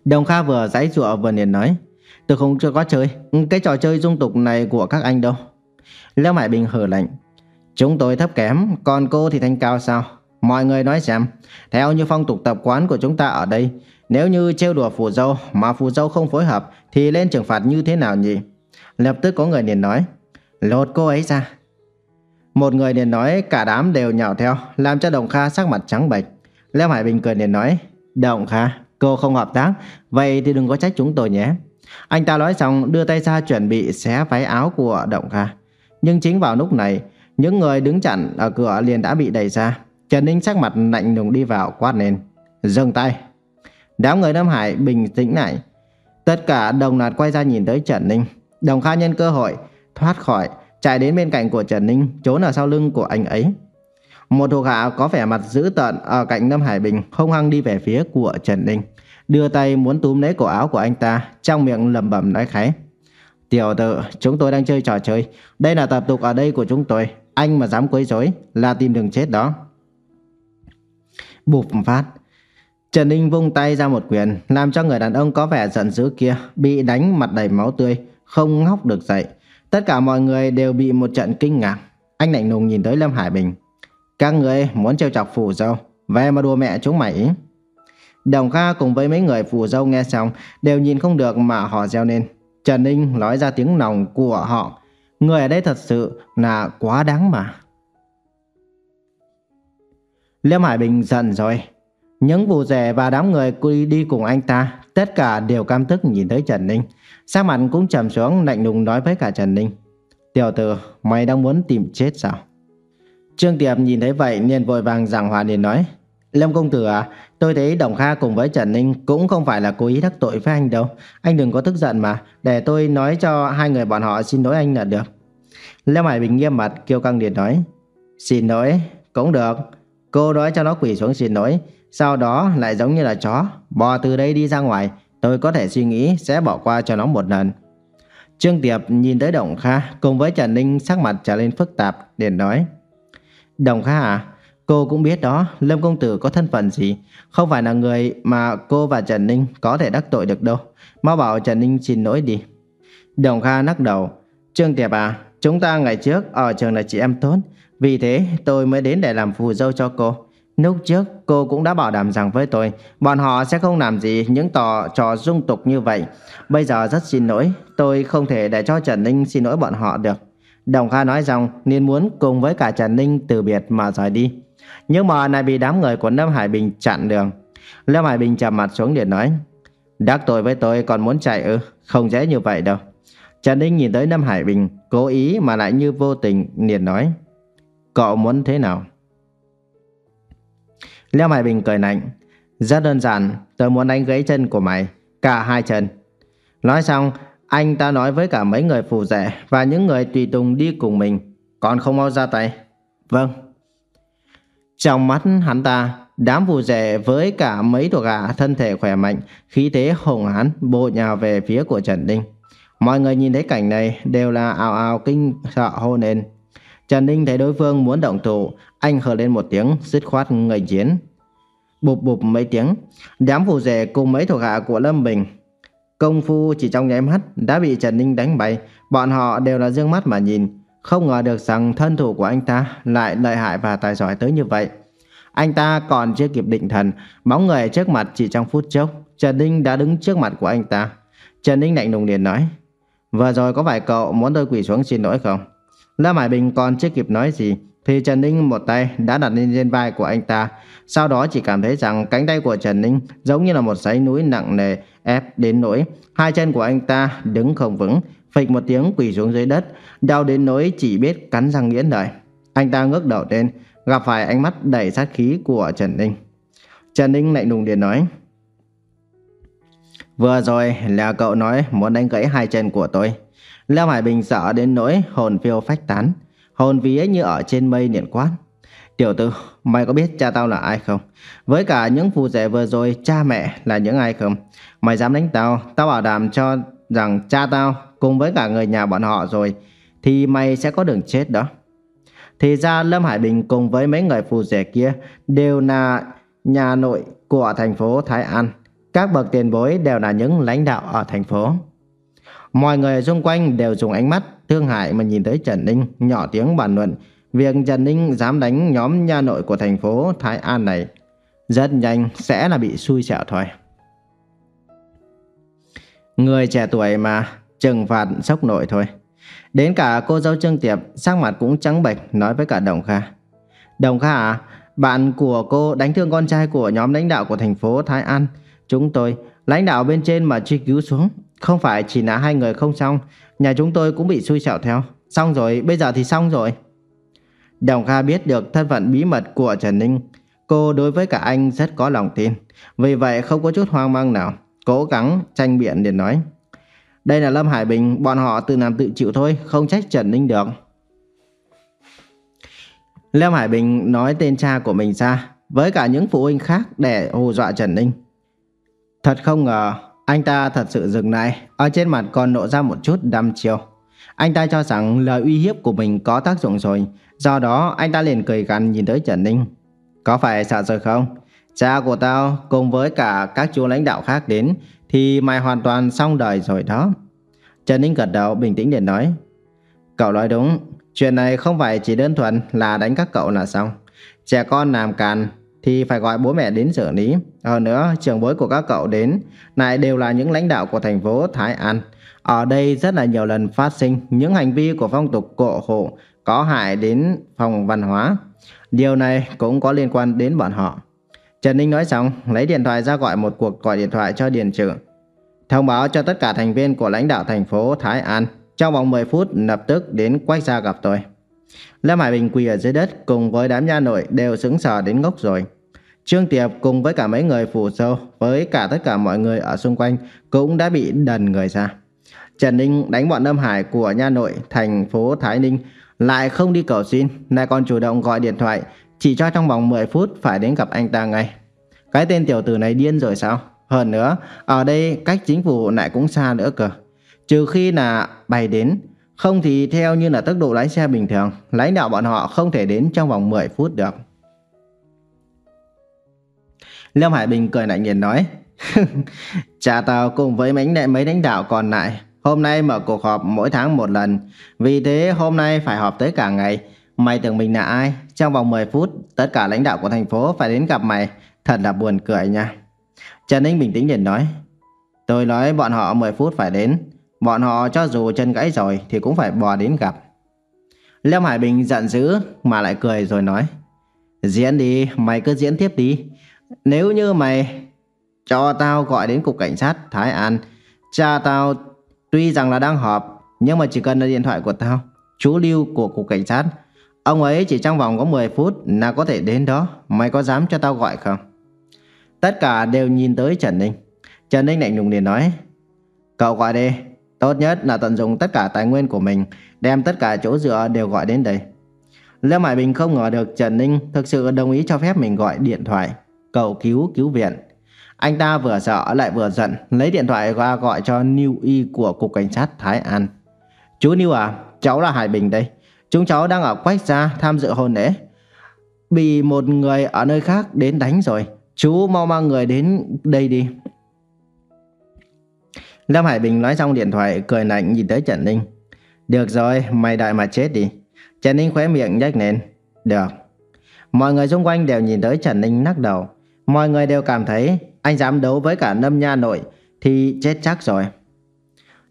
Đồng Kha vừa giãy giụa vừa liền nói. Tôi không chưa có chơi. Cái trò chơi dung tục này của các anh đâu. Lâm Hải Bình hờ lạnh. Chúng tôi thấp kém, còn cô thì thanh cao sao? Mọi người nói xem, theo như phong tục tập quán của chúng ta ở đây, nếu như trêu đùa phù dâu mà phù dâu không phối hợp thì lên trừng phạt như thế nào nhỉ? Lập tức có người liền nói, lột cô ấy ra. Một người liền nói cả đám đều nhào theo, làm cho Đồng Kha sắc mặt trắng bệch. Lâm Hải Bình cười liền nói, Đồng Kha, cô không hợp tác, vậy thì đừng có trách chúng tôi nhé. Anh ta nói xong đưa tay ra chuẩn bị xé váy áo của Động Kha. Nhưng chính vào lúc này, những người đứng chặn ở cửa liền đã bị đẩy ra. Trần Ninh sắc mặt lạnh lùng đi vào quát lên. Dừng tay. Đám người Nam Hải bình tĩnh lại. Tất cả đồng loạt quay ra nhìn tới Trần Ninh. Đồng Kha nhân cơ hội thoát khỏi, chạy đến bên cạnh của Trần Ninh, trốn ở sau lưng của anh ấy. Một thuộc hạ có vẻ mặt dữ tợn ở cạnh Lâm Hải Bình hung hăng đi về phía của Trần Ninh, đưa tay muốn túm lấy cổ áo của anh ta, trong miệng lẩm bẩm nói khẽ. Tiểu tử, chúng tôi đang chơi trò chơi. Đây là tập tục ở đây của chúng tôi. Anh mà dám quấy rối là tìm đường chết đó. Bụp phát. Trần Ninh vung tay ra một quyền, làm cho người đàn ông có vẻ giận dữ kia bị đánh mặt đầy máu tươi, không ngóc được dậy. Tất cả mọi người đều bị một trận kinh ngạc. Anh lạnh lùng nhìn tới Lâm Hải Bình. Các người muốn trêu chọc phù dâu, về mà đùa mẹ chúng mày. Đồng Kha cùng với mấy người phù dâu nghe xong đều nhìn không được mà họ reo lên. Trần Ninh nói ra tiếng lòng của họ. Người ở đây thật sự là quá đáng mà. Liêm Hải Bình giận rồi. Những vụ rẻ và đám người đi cùng anh ta, tất cả đều cam tức nhìn thấy Trần Ninh. Sắc mặt cũng trầm xuống lạnh lùng nói với cả Trần Ninh. Tiểu tử, mày đang muốn tìm chết sao? Trương Tiệp nhìn thấy vậy nên vội vàng giảng hòa liền nói. Lâm công tử à, tôi thấy Đồng Kha cùng với Trần Ninh cũng không phải là cố ý đắc tội với anh đâu. Anh đừng có tức giận mà, để tôi nói cho hai người bọn họ xin lỗi anh là được. Lâm Hải Bình nghiêm mặt kêu căng điện nói. Xin lỗi, cũng được. Cô nói cho nó quỳ xuống xin lỗi, sau đó lại giống như là chó, bò từ đây đi ra ngoài. Tôi có thể suy nghĩ sẽ bỏ qua cho nó một lần. Trương Tiệp nhìn tới Đồng Kha cùng với Trần Ninh sắc mặt trở lên phức tạp, điện nói. Đồng Kha à, Cô cũng biết đó, Lâm Công Tử có thân phận gì, không phải là người mà cô và Trần Ninh có thể đắc tội được đâu. Mau bảo Trần Ninh xin lỗi đi. Đồng Kha nắc đầu. Trương Tiệp à, chúng ta ngày trước ở trường là chị em tốt, vì thế tôi mới đến để làm phù dâu cho cô. Lúc trước cô cũng đã bảo đảm rằng với tôi Bọn họ sẽ không làm gì những tò trò dung tục như vậy Bây giờ rất xin lỗi Tôi không thể để cho Trần Ninh xin lỗi bọn họ được Đồng Kha nói rằng nên muốn cùng với cả Trần Ninh từ biệt mà rời đi nhưng mà lại bị đám người của Lâm Hải Bình chặn đường. Lâm Hải Bình chạm mặt xuống điện nói, Đắc tội với tôi còn muốn chạy ư? Không dễ như vậy đâu. Trần Ninh nhìn tới Lâm Hải Bình, Cố ý mà lại như vô tình liền nói, Cậu muốn thế nào? Lâm Hải Bình cười lạnh, Rất đơn giản, Tôi muốn đánh gãy chân của mày, Cả hai chân. Nói xong, Anh ta nói với cả mấy người phù rể Và những người tùy tùng đi cùng mình, Còn không mau ra tay. Vâng. Trong mắt hắn ta Đám phù rể với cả mấy thuộc hạ thân thể khỏe mạnh, khí thế hùng hãn bộ nhào về phía của Trần Ninh. Mọi người nhìn thấy cảnh này đều là ào ào kinh sợ hô lên. Trần Ninh thấy đối phương muốn động thủ, anh hờ lên một tiếng, dứt khoát người chiến. Bụp bụp mấy tiếng, đám phù rể cùng mấy thuộc hạ của Lâm Bình. Công phu chỉ trong nháy mắt đã bị Trần Ninh đánh bay, bọn họ đều là dương mắt mà nhìn. Không ngờ được rằng thân thủ của anh ta lại lợi hại và tài giỏi tới như vậy. Anh ta còn chưa kịp định thần, bóng người trước mặt chỉ trong phút chốc, Trần Ninh đã đứng trước mặt của anh ta. Trần Ninh lạnh lùng liền nói, Vừa rồi có phải cậu muốn tôi quỳ xuống xin lỗi không? Lâm Hải Bình còn chưa kịp nói gì, thì Trần Ninh một tay đã đặt lên trên vai của anh ta. Sau đó chỉ cảm thấy rằng cánh tay của Trần Ninh giống như là một dãy núi nặng nề ép đến nỗi hai chân của anh ta đứng không vững, phịch một tiếng quỳ xuống dưới đất, đau đến nỗi chỉ biết cắn răng nghiến lợi. Anh ta ngước đầu lên, gặp phải ánh mắt đầy sát khí của Trần Ninh. Trần Ninh lạnh lùng điện nói, Vừa rồi là cậu nói muốn đánh gãy hai chân của tôi. Lâm Hải Bình sợ đến nỗi hồn phiêu phách tán, hồn vía như ở trên mây niệm quát. Tiểu tử, mày có biết cha tao là ai không? Với cả những phù rể vừa rồi, cha mẹ là những ai không? Mày dám đánh tao, tao bảo đảm cho rằng cha tao cùng với cả người nhà bọn họ rồi, thì mày sẽ có đường chết đó. Thì ra Lâm Hải Bình cùng với mấy người phù rể kia đều là nhà nội của thành phố Thái An. Các bậc tiền bối đều là những lãnh đạo ở thành phố. Mọi người xung quanh đều dùng ánh mắt thương hại mà nhìn tới Trần Ninh nhỏ tiếng bàn luận việc Trần Ninh dám đánh nhóm nhà nội của thành phố Thái An này. Rất nhanh sẽ là bị xui xẻo thôi. Người trẻ tuổi mà trừng phạt sốc nội thôi. Đến cả cô dâu Trương Tiệp sắc mặt cũng trắng bệch nói với cả Đồng Kha. Đồng Kha à, bạn của cô đánh thương con trai của nhóm lãnh đạo của thành phố Thái An. Chúng tôi, lãnh đạo bên trên mà truy cứu xuống. Không phải chỉ là hai người không xong, nhà chúng tôi cũng bị xui xẻo theo. Xong rồi, bây giờ thì xong rồi. Đồng Kha biết được thân phận bí mật của Trần Ninh. Cô đối với cả anh rất có lòng tin. Vì vậy không có chút hoang mang nào. Cố gắng tranh biện để nói. Đây là Lâm Hải Bình, bọn họ tự làm tự chịu thôi, không trách Trần Ninh được. Lâm Hải Bình nói tên cha của mình ra, với cả những phụ huynh khác để hù dọa Trần Ninh. Thật không ngờ, anh ta thật sự dừng lại, ở trên mặt còn nộ ra một chút đăm chiêu. Anh ta cho rằng lời uy hiếp của mình có tác dụng rồi, do đó anh ta liền cười gằn nhìn tới Trần Ninh. Có phải sợ rồi không? Cha của tao cùng với cả các chú lãnh đạo khác đến thì mày hoàn toàn xong đời rồi đó. Trần Ninh gật đầu bình tĩnh để nói. Cậu nói đúng, chuyện này không phải chỉ đơn thuần là đánh các cậu là xong. Trẻ con làm càn thì phải gọi bố mẹ đến xử lý. Hơn nữa, trường bối của các cậu đến lại đều là những lãnh đạo của thành phố Thái An. Ở đây rất là nhiều lần phát sinh những hành vi của phong tục cộ hộ có hại đến phòng văn hóa. Điều này cũng có liên quan đến bọn họ. Trần Ninh nói xong, lấy điện thoại ra gọi một cuộc gọi điện thoại cho Điền Trưởng Thông báo cho tất cả thành viên của lãnh đạo thành phố Thái An trong vòng 10 phút lập tức đến quách ra gặp tôi. Lâm Hải Bình quỳ ở dưới đất cùng với đám nha nội đều sững sờ đến ngốc rồi. Trương Tiệp cùng với cả mấy người phù sâu với cả tất cả mọi người ở xung quanh cũng đã bị đần người ra. Trần Ninh đánh bọn Lâm Hải của nha nội thành phố Thái Ninh lại không đi cầu xin, lại còn chủ động gọi điện thoại chỉ cho trong vòng 10 phút phải đến gặp anh ta ngay. Cái tên tiểu tử này điên rồi sao? Hơn nữa, ở đây cách chính phủ lại cũng xa nữa cơ. Trừ khi là bay đến, không thì theo như là tốc độ lái xe bình thường, lãnh đạo bọn họ không thể đến trong vòng 10 phút được. Lâm Hải Bình cười lạnh nhìn nói, Cha tao cùng với mấy, đại mấy lãnh đạo còn lại, hôm nay mở cuộc họp mỗi tháng một lần, vì thế hôm nay phải họp tới cả ngày, Mày tưởng mình là ai? Trong vòng 10 phút, tất cả lãnh đạo của thành phố phải đến gặp mày. Thật là buồn cười nha. Trần Ninh bình tĩnh liền nói. Tôi nói bọn họ 10 phút phải đến. Bọn họ cho dù chân gãy rồi thì cũng phải bò đến gặp. Lâm Hải Bình giận dữ mà lại cười rồi nói. Diễn đi, mày cứ diễn tiếp đi. Nếu như mày cho tao gọi đến cục cảnh sát Thái An, cha tao tuy rằng là đang họp, nhưng mà chỉ cần là điện thoại của tao, chú Lưu của cục cảnh sát, ông ấy chỉ trong vòng có 10 phút là có thể đến đó, mày có dám cho tao gọi không? Tất cả đều nhìn tới Trần Ninh. Trần Ninh lạnh lùng liền nói, cậu gọi đi, tốt nhất là tận dụng tất cả tài nguyên của mình, đem tất cả chỗ dựa đều gọi đến đây. Lê Hải Bình không ngờ được Trần Ninh thực sự đồng ý cho phép mình gọi điện thoại, cầu cứu cứu viện. Anh ta vừa sợ lại vừa giận, lấy điện thoại ra gọi cho New Y của Cục Cảnh sát Thái An. Chú New à, cháu là Hải Bình đây. Chúng cháu đang ở Quách Gia tham dự hôn lễ. Bị một người ở nơi khác đến đánh rồi. Chú mau mang người đến đây đi. Lâm Hải Bình nói xong điện thoại cười lạnh nhìn tới Trần Ninh. Được rồi, mày đại mà chết đi. Trần Ninh khóe miệng nhếch lên. Được. Mọi người xung quanh đều nhìn tới Trần Ninh nắc đầu. Mọi người đều cảm thấy anh dám đấu với cả Lâm Nha Nội thì chết chắc rồi.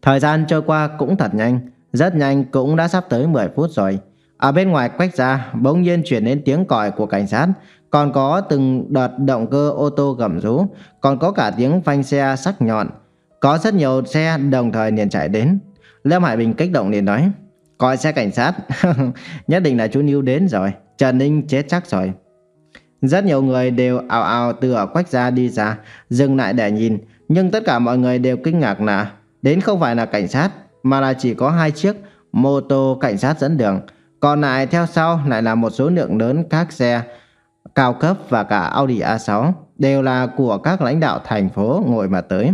Thời gian trôi qua cũng thật nhanh, rất nhanh cũng đã sắp tới 10 phút rồi. Ở bên ngoài quách ra, bỗng nhiên chuyển đến tiếng còi của cảnh sát, còn có từng đợt động cơ ô tô gầm rú, còn có cả tiếng phanh xe sắc nhọn. Có rất nhiều xe đồng thời liền chạy đến. Lâm Hải Bình kích động liền nói, coi xe cảnh sát, nhất định là chú Niu đến rồi, Trần Ninh chết chắc rồi. Rất nhiều người đều ào ào từ ở quách ra đi ra, dừng lại để nhìn, nhưng tất cả mọi người đều kinh ngạc là đến không phải là cảnh sát, mà là chỉ có hai chiếc mô tô cảnh sát dẫn đường, còn lại theo sau lại là một số lượng lớn các xe cao cấp và cả Audi A6 đều là của các lãnh đạo thành phố ngồi mà tới.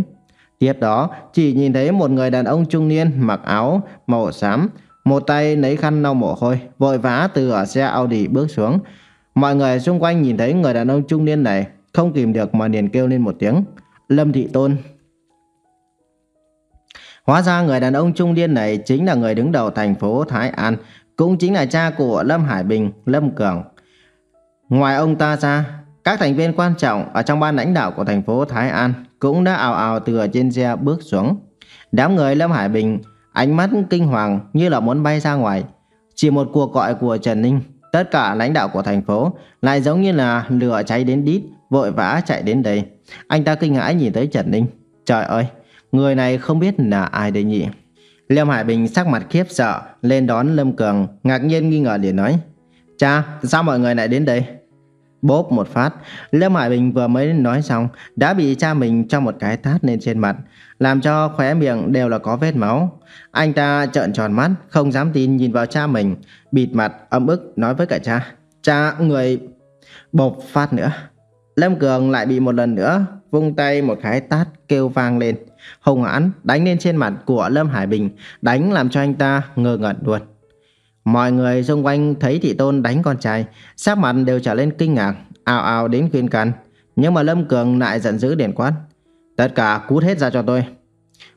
Tiếp đó, chỉ nhìn thấy một người đàn ông trung niên mặc áo màu xám, một tay lấy khăn lau mồ hôi, vội vã từ ở xe Audi bước xuống, Mọi người xung quanh nhìn thấy người đàn ông trung niên này không kìm được mà liền kêu lên một tiếng. Lâm Thị Tôn. Hóa ra người đàn ông trung niên này chính là người đứng đầu thành phố Thái An, cũng chính là cha của Lâm Hải Bình, Lâm Cường. Ngoài ông ta ra, các thành viên quan trọng ở trong ban lãnh đạo của thành phố Thái An cũng đã ào ào từ ở trên xe bước xuống. Đám người Lâm Hải Bình ánh mắt kinh hoàng như là muốn bay ra ngoài. Chỉ một cuộc gọi của Trần Ninh Tất cả lãnh đạo của thành phố lại giống như là lửa cháy đến đít, vội vã chạy đến đây. Anh ta kinh hãi nhìn tới Trần Ninh. Trời ơi, người này không biết là ai đây nhỉ? Lâm Hải Bình sắc mặt khiếp sợ, lên đón Lâm Cường, ngạc nhiên nghi ngờ liền nói. Cha, sao mọi người lại đến đây? Bốp một phát, Lâm Hải Bình vừa mới nói xong, đã bị cha mình cho một cái tát lên trên mặt, làm cho khóe miệng đều là có vết máu. Anh ta trợn tròn mắt, không dám tin nhìn vào cha mình, bịt mặt, âm ức nói với cả cha. Cha, người... Bộp phát nữa. Lâm Cường lại bị một lần nữa, vung tay một cái tát kêu vang lên. Hùng hãn đánh lên trên mặt của Lâm Hải Bình, đánh làm cho anh ta ngơ ngẩn luôn. Mọi người xung quanh thấy thị tôn đánh con trai, sắc mặt đều trở lên kinh ngạc, ào ào đến khuyên can. Nhưng mà Lâm Cường lại giận dữ điện quát. Tất cả cút hết ra cho tôi.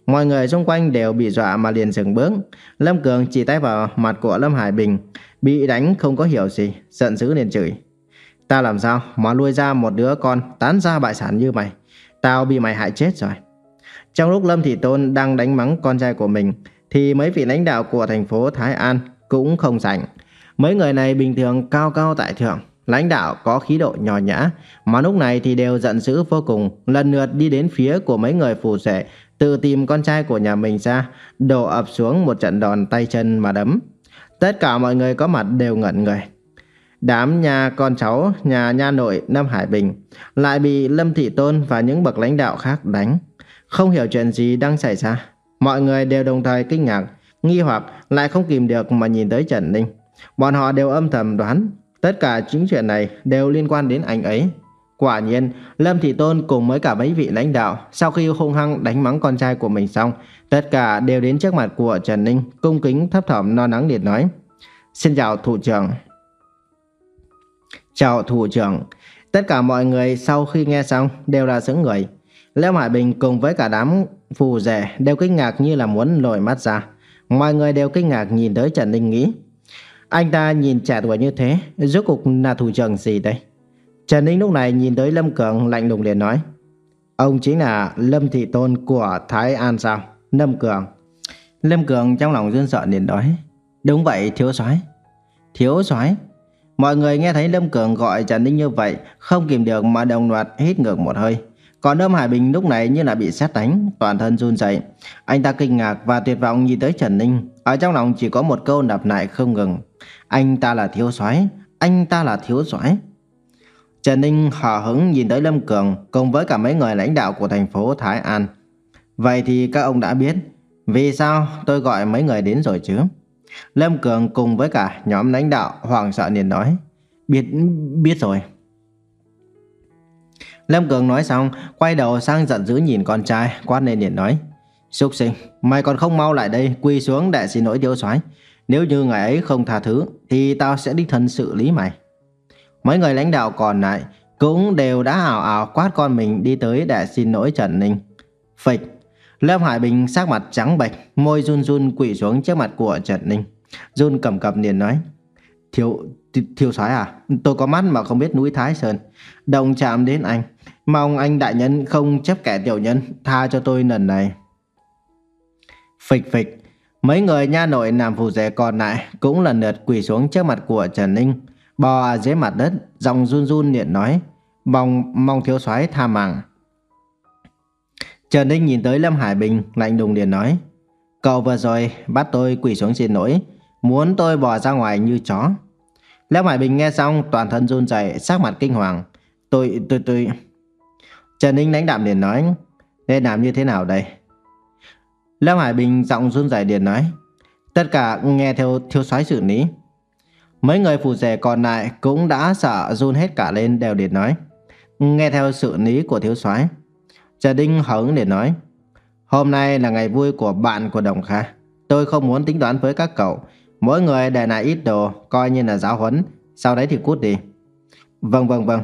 Mọi người xung quanh đều bị dọa mà liền dừng bước. Lâm Cường chỉ tay vào mặt của Lâm Hải Bình, bị đánh không có hiểu gì, giận dữ liền chửi. Ta làm sao mà nuôi ra một đứa con tán ra bại sản như mày? Tao bị mày hại chết rồi. Trong lúc Lâm Thị Tôn đang đánh mắng con trai của mình, thì mấy vị lãnh đạo của thành phố Thái An cũng không rảnh. Mấy người này bình thường cao cao tại thượng, lãnh đạo có khí độ nhỏ nhã, mà lúc này thì đều giận dữ vô cùng, lần lượt đi đến phía của mấy người phù rể, tự tìm con trai của nhà mình ra, đổ ập xuống một trận đòn tay chân mà đấm. Tất cả mọi người có mặt đều ngẩn người. Đám nhà con cháu, nhà nha nội Nam Hải Bình lại bị Lâm Thị Tôn và những bậc lãnh đạo khác đánh. Không hiểu chuyện gì đang xảy ra. Mọi người đều đồng thời kinh ngạc, nghi hoặc lại không kìm được mà nhìn tới Trần Ninh. Bọn họ đều âm thầm đoán tất cả chính chuyện này đều liên quan đến anh ấy. Quả nhiên, Lâm Thị Tôn cùng với cả mấy vị lãnh đạo sau khi hung hăng đánh mắng con trai của mình xong, tất cả đều đến trước mặt của Trần Ninh, cung kính thấp thỏm no nắng liệt nói. Xin chào thủ trưởng. Chào thủ trưởng. Tất cả mọi người sau khi nghe xong đều là sững người. Lâm Hải Bình cùng với cả đám phù rể đều kinh ngạc như là muốn lồi mắt ra. Mọi người đều kinh ngạc nhìn tới Trần Ninh nghĩ. Anh ta nhìn trẻ tuổi như thế, rốt cuộc là thủ trưởng gì đây? Trần Ninh lúc này nhìn tới Lâm Cường lạnh lùng liền nói. Ông chính là Lâm Thị Tôn của Thái An sao? Lâm Cường. Lâm Cường trong lòng run sợ liền nói. Đúng vậy, thiếu soái. Thiếu soái. Mọi người nghe thấy Lâm Cường gọi Trần Ninh như vậy, không kìm được mà đồng loạt hít ngược một hơi. Còn Lâm Hải Bình lúc này như là bị xét đánh, toàn thân run rẩy. Anh ta kinh ngạc và tuyệt vọng nhìn tới Trần Ninh, ở trong lòng chỉ có một câu đạp lại không ngừng. Anh ta là thiếu soái, anh ta là thiếu soái. Trần Ninh hờ hững nhìn tới Lâm Cường cùng với cả mấy người lãnh đạo của thành phố Thái An. Vậy thì các ông đã biết vì sao tôi gọi mấy người đến rồi chứ? Lâm Cường cùng với cả nhóm lãnh đạo hoàng sợ liền nói. Biết, biết rồi. Lâm Cường nói xong, quay đầu sang giận dữ nhìn con trai, quát lên liền nói. Súc sinh, mày còn không mau lại đây, quy xuống để xin lỗi tiêu soái. Nếu như ngày ấy không tha thứ, thì tao sẽ đích thân xử lý mày. Mấy người lãnh đạo còn lại cũng đều đã ảo ảo quát con mình đi tới để xin lỗi Trần Ninh. Phịch, Lâm Hải Bình sắc mặt trắng bệch, môi run run quỳ xuống trước mặt của Trần Ninh. Run cầm cập liền nói, Thiếu, thiếu soái à, tôi có mắt mà không biết núi Thái Sơn. Đồng chạm đến anh, mong anh đại nhân không chấp kẻ tiểu nhân, tha cho tôi lần này. Phịch phịch, mấy người nha nội làm phù rể còn lại cũng lần lượt quỳ xuống trước mặt của Trần Ninh, bò dưới mặt đất, giọng run run niệm nói, mong mong thiếu soái tha mạng. Trần Ninh nhìn tới Lâm Hải Bình, lạnh lùng liền nói, cậu vừa rồi bắt tôi quỳ xuống xin lỗi, muốn tôi bỏ ra ngoài như chó. Lâm Hải Bình nghe xong toàn thân run rẩy, sắc mặt kinh hoàng. Tôi, tôi, tôi... Trần Ninh đánh đạm liền nói, nên làm như thế nào đây? Lê Hải Bình giọng run rẩy liền nói, tất cả nghe theo thiếu soái xử lý. Mấy người phù rể còn lại cũng đã sợ run hết cả lên đều liền nói, nghe theo sự lý của thiếu soái. Trần Ninh hững điền nói, hôm nay là ngày vui của bạn của Đồng Kha. Tôi không muốn tính toán với các cậu, mỗi người để lại ít đồ, coi như là giáo huấn, sau đấy thì cút đi. Vâng vâng vâng.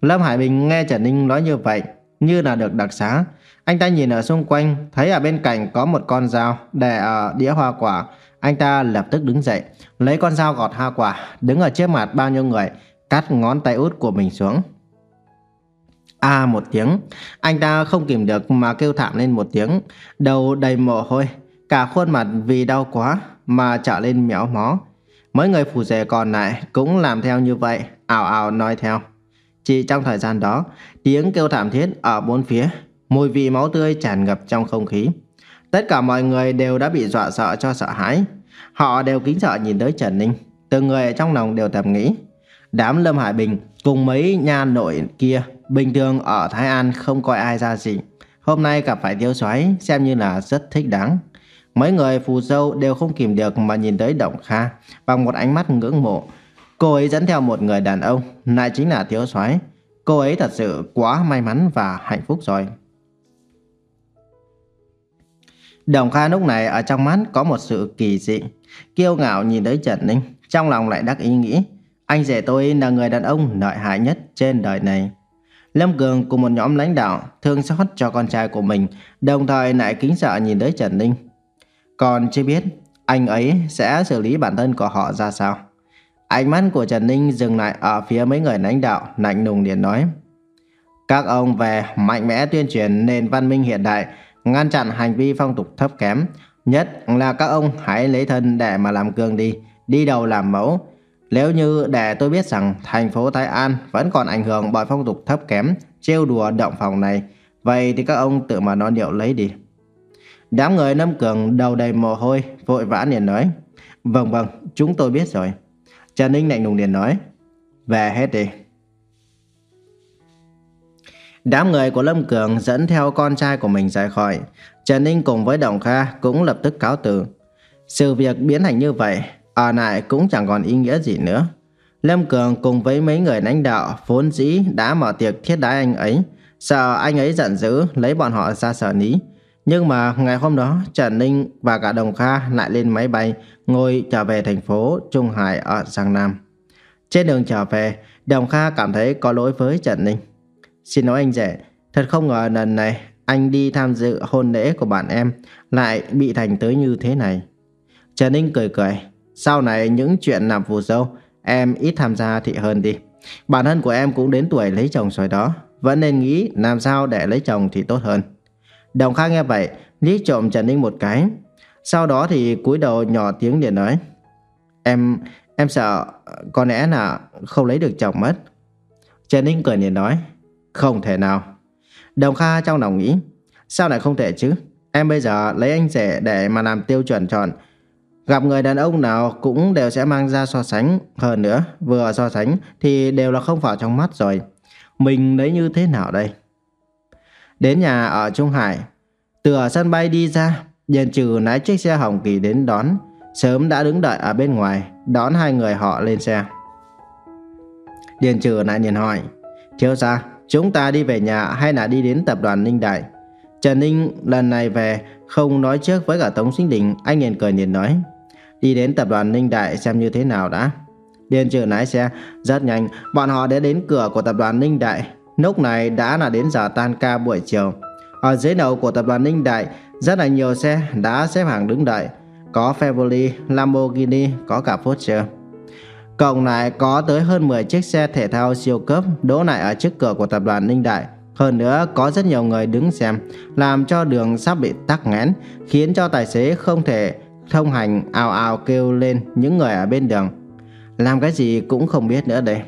Lâm Hải Bình nghe Trần Ninh nói như vậy, như là được đặc xá. Anh ta nhìn ở xung quanh, thấy ở bên cạnh có một con dao để ở đĩa hoa quả. Anh ta lập tức đứng dậy, lấy con dao gọt hoa quả, đứng ở trước mặt bao nhiêu người, cắt ngón tay út của mình xuống. À một tiếng, anh ta không kìm được mà kêu thảm lên một tiếng, đầu đầy mồ hôi, cả khuôn mặt vì đau quá mà trở lên méo mó. Mấy người phù rể còn lại cũng làm theo như vậy, ảo ảo nói theo. Chỉ trong thời gian đó, tiếng kêu thảm thiết ở bốn phía, mùi vị máu tươi tràn ngập trong không khí. Tất cả mọi người đều đã bị dọa sợ cho sợ hãi. Họ đều kính sợ nhìn tới Trần Ninh, từng người trong lòng đều thầm nghĩ. Đám Lâm Hải Bình cùng mấy nha nội kia bình thường ở Thái An không coi ai ra gì. Hôm nay gặp phải tiêu xoáy xem như là rất thích đáng. Mấy người phù dâu đều không kìm được mà nhìn tới đồng Kha bằng một ánh mắt ngưỡng mộ. Cô ấy dẫn theo một người đàn ông, lại chính là thiếu soái. Cô ấy thật sự quá may mắn và hạnh phúc rồi. Đồng Kha lúc này ở trong mắt có một sự kỳ dị, kiêu ngạo nhìn tới Trần Ninh, trong lòng lại đắc ý nghĩ, anh rể tôi là người đàn ông lợi hại nhất trên đời này. Lâm Cường cùng một nhóm lãnh đạo thương xót cho con trai của mình, đồng thời lại kính sợ nhìn tới Trần Ninh. Còn chưa biết anh ấy sẽ xử lý bản thân của họ ra sao. Ánh mắt của Trần Ninh dừng lại ở phía mấy người lãnh đạo, lạnh lùng liền nói. Các ông về mạnh mẽ tuyên truyền nền văn minh hiện đại, ngăn chặn hành vi phong tục thấp kém. Nhất là các ông hãy lấy thân để mà làm gương đi, đi đầu làm mẫu. Nếu như để tôi biết rằng thành phố Thái An vẫn còn ảnh hưởng bởi phong tục thấp kém, trêu đùa động phòng này, vậy thì các ông tự mà nói điệu lấy đi. Đám người Lâm Cường đầu đầy mồ hôi, vội vã liền nói. Vâng vâng, chúng tôi biết rồi. Trần Ninh lạnh lùng liền nói. Về hết đi. Đám người của Lâm Cường dẫn theo con trai của mình rời khỏi. Trần Ninh cùng với Đồng Kha cũng lập tức cáo từ. Sự việc biến thành như vậy, ở lại cũng chẳng còn ý nghĩa gì nữa. Lâm Cường cùng với mấy người lãnh đạo vốn dĩ đã mở tiệc thiết đái anh ấy, sợ anh ấy giận dữ lấy bọn họ ra sở ní. Nhưng mà ngày hôm đó, Trần Ninh và cả Đồng Kha lại lên máy bay ngồi trở về thành phố Trung Hải ở Giang Nam. Trên đường trở về, Đồng Kha cảm thấy có lỗi với Trần Ninh. Xin lỗi anh rể, thật không ngờ lần này anh đi tham dự hôn lễ của bạn em lại bị thành tới như thế này. Trần Ninh cười cười, sau này những chuyện làm phù dâu, em ít tham gia thị hơn đi. Bản thân của em cũng đến tuổi lấy chồng rồi đó, vẫn nên nghĩ làm sao để lấy chồng thì tốt hơn. Đồng Kha nghe vậy, liếc trộm Trần Ninh một cái. Sau đó thì cúi đầu nhỏ tiếng để nói. Em, em sợ có lẽ là không lấy được chồng mất. Trần Ninh cười liền nói. Không thể nào. Đồng Kha trong lòng nghĩ. Sao lại không thể chứ? Em bây giờ lấy anh rể để mà làm tiêu chuẩn chọn. Gặp người đàn ông nào cũng đều sẽ mang ra so sánh. Hơn nữa, vừa so sánh thì đều là không vào trong mắt rồi. Mình lấy như thế nào đây? Đến nhà ở Trung Hải, từ ở sân bay đi ra, Điền Trừ lái chiếc xe Hồng Kỳ đến đón, sớm đã đứng đợi ở bên ngoài, đón hai người họ lên xe. Điền Trừ lại nhìn hỏi, Thiếu gia, chúng ta đi về nhà hay là đi đến tập đoàn Ninh Đại? Trần Ninh lần này về không nói trước với cả Tống Sinh Đình, anh liền cười nhìn nói, đi đến tập đoàn Ninh Đại xem như thế nào đã. Điền Trừ lái xe, rất nhanh, bọn họ đã đến cửa của tập đoàn Ninh Đại. Lúc này đã là đến giờ tan ca buổi chiều. Ở dưới đầu của tập đoàn Ninh Đại, rất là nhiều xe đã xếp hàng đứng đợi. Có Ferrari, Lamborghini, có cả Porsche. Cộng lại có tới hơn 10 chiếc xe thể thao siêu cấp đỗ lại ở trước cửa của tập đoàn Ninh Đại. Hơn nữa có rất nhiều người đứng xem, làm cho đường sắp bị tắc nghẽn, khiến cho tài xế không thể thông hành ào ào kêu lên những người ở bên đường. Làm cái gì cũng không biết nữa đây.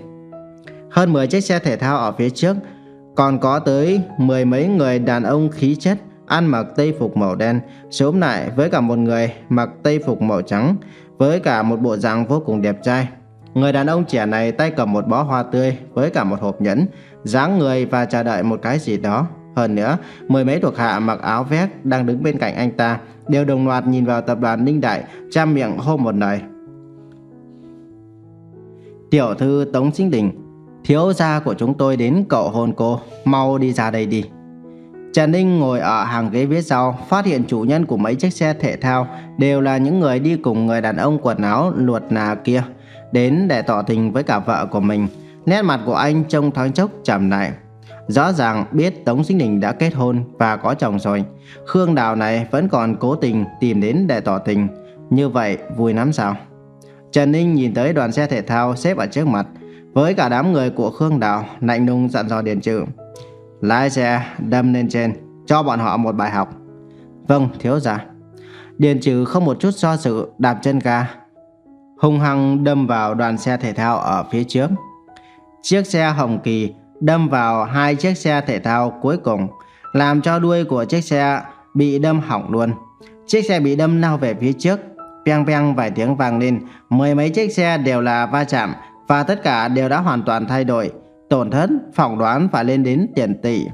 Hơn 10 chiếc xe thể thao ở phía trước, còn có tới mười mấy người đàn ông khí chất ăn mặc tây phục màu đen, xúm lại với cả một người mặc tây phục màu trắng, với cả một bộ dạng vô cùng đẹp trai. Người đàn ông trẻ này tay cầm một bó hoa tươi với cả một hộp nhẫn, dáng người và chờ đợi một cái gì đó. Hơn nữa, mười mấy thuộc hạ mặc áo vest đang đứng bên cạnh anh ta đều đồng loạt nhìn vào tập đoàn Ninh Đại, chăm miệng hô một lời. Tiểu thư Tống Sinh Đình, thiếu gia của chúng tôi đến cậu hôn cô, mau đi ra đây đi. Trần Ninh ngồi ở hàng ghế phía sau, phát hiện chủ nhân của mấy chiếc xe thể thao đều là những người đi cùng người đàn ông quần áo luột nà kia, đến để tỏ tình với cả vợ của mình. Nét mặt của anh trông thoáng chốc trầm lại. Rõ ràng biết Tống Sinh Đình đã kết hôn và có chồng rồi. Khương Đào này vẫn còn cố tình tìm đến để tỏ tình. Như vậy vui lắm sao? Trần Ninh nhìn tới đoàn xe thể thao xếp ở trước mặt. Với cả đám người của Khương Đào, lạnh lùng dặn dò Điền Trừ. Lái xe đâm lên trên, cho bọn họ một bài học. Vâng, thiếu gia. Điền Trừ không một chút do dự đạp chân ga, hung hăng đâm vào đoàn xe thể thao ở phía trước. Chiếc xe Hồng Kỳ đâm vào hai chiếc xe thể thao cuối cùng, làm cho đuôi của chiếc xe bị đâm hỏng luôn. Chiếc xe bị đâm lao về phía trước, peng peng vài tiếng vang lên, mười mấy chiếc xe đều là va chạm và tất cả đều đã hoàn toàn thay đổi, tổn thất phỏng đoán phải lên đến tiền tỷ.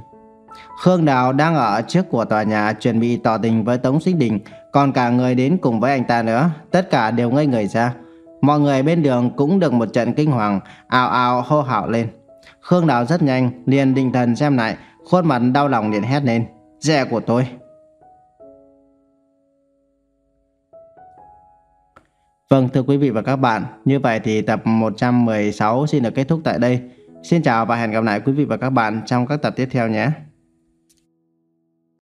Khương Đào đang ở trước của tòa nhà chuẩn bị tỏ tình với Tống Sinh Đình, còn cả người đến cùng với anh ta nữa, tất cả đều ngây người ra. Mọi người bên đường cũng được một trận kinh hoàng, ào ào hô hào lên. Khương Đào rất nhanh, liền định thần xem lại, khuôn mặt đau lòng liền hét lên. Rẻ của tôi. Vâng thưa quý vị và các bạn, như vậy thì tập 116 xin được kết thúc tại đây. Xin chào và hẹn gặp lại quý vị và các bạn trong các tập tiếp theo nhé.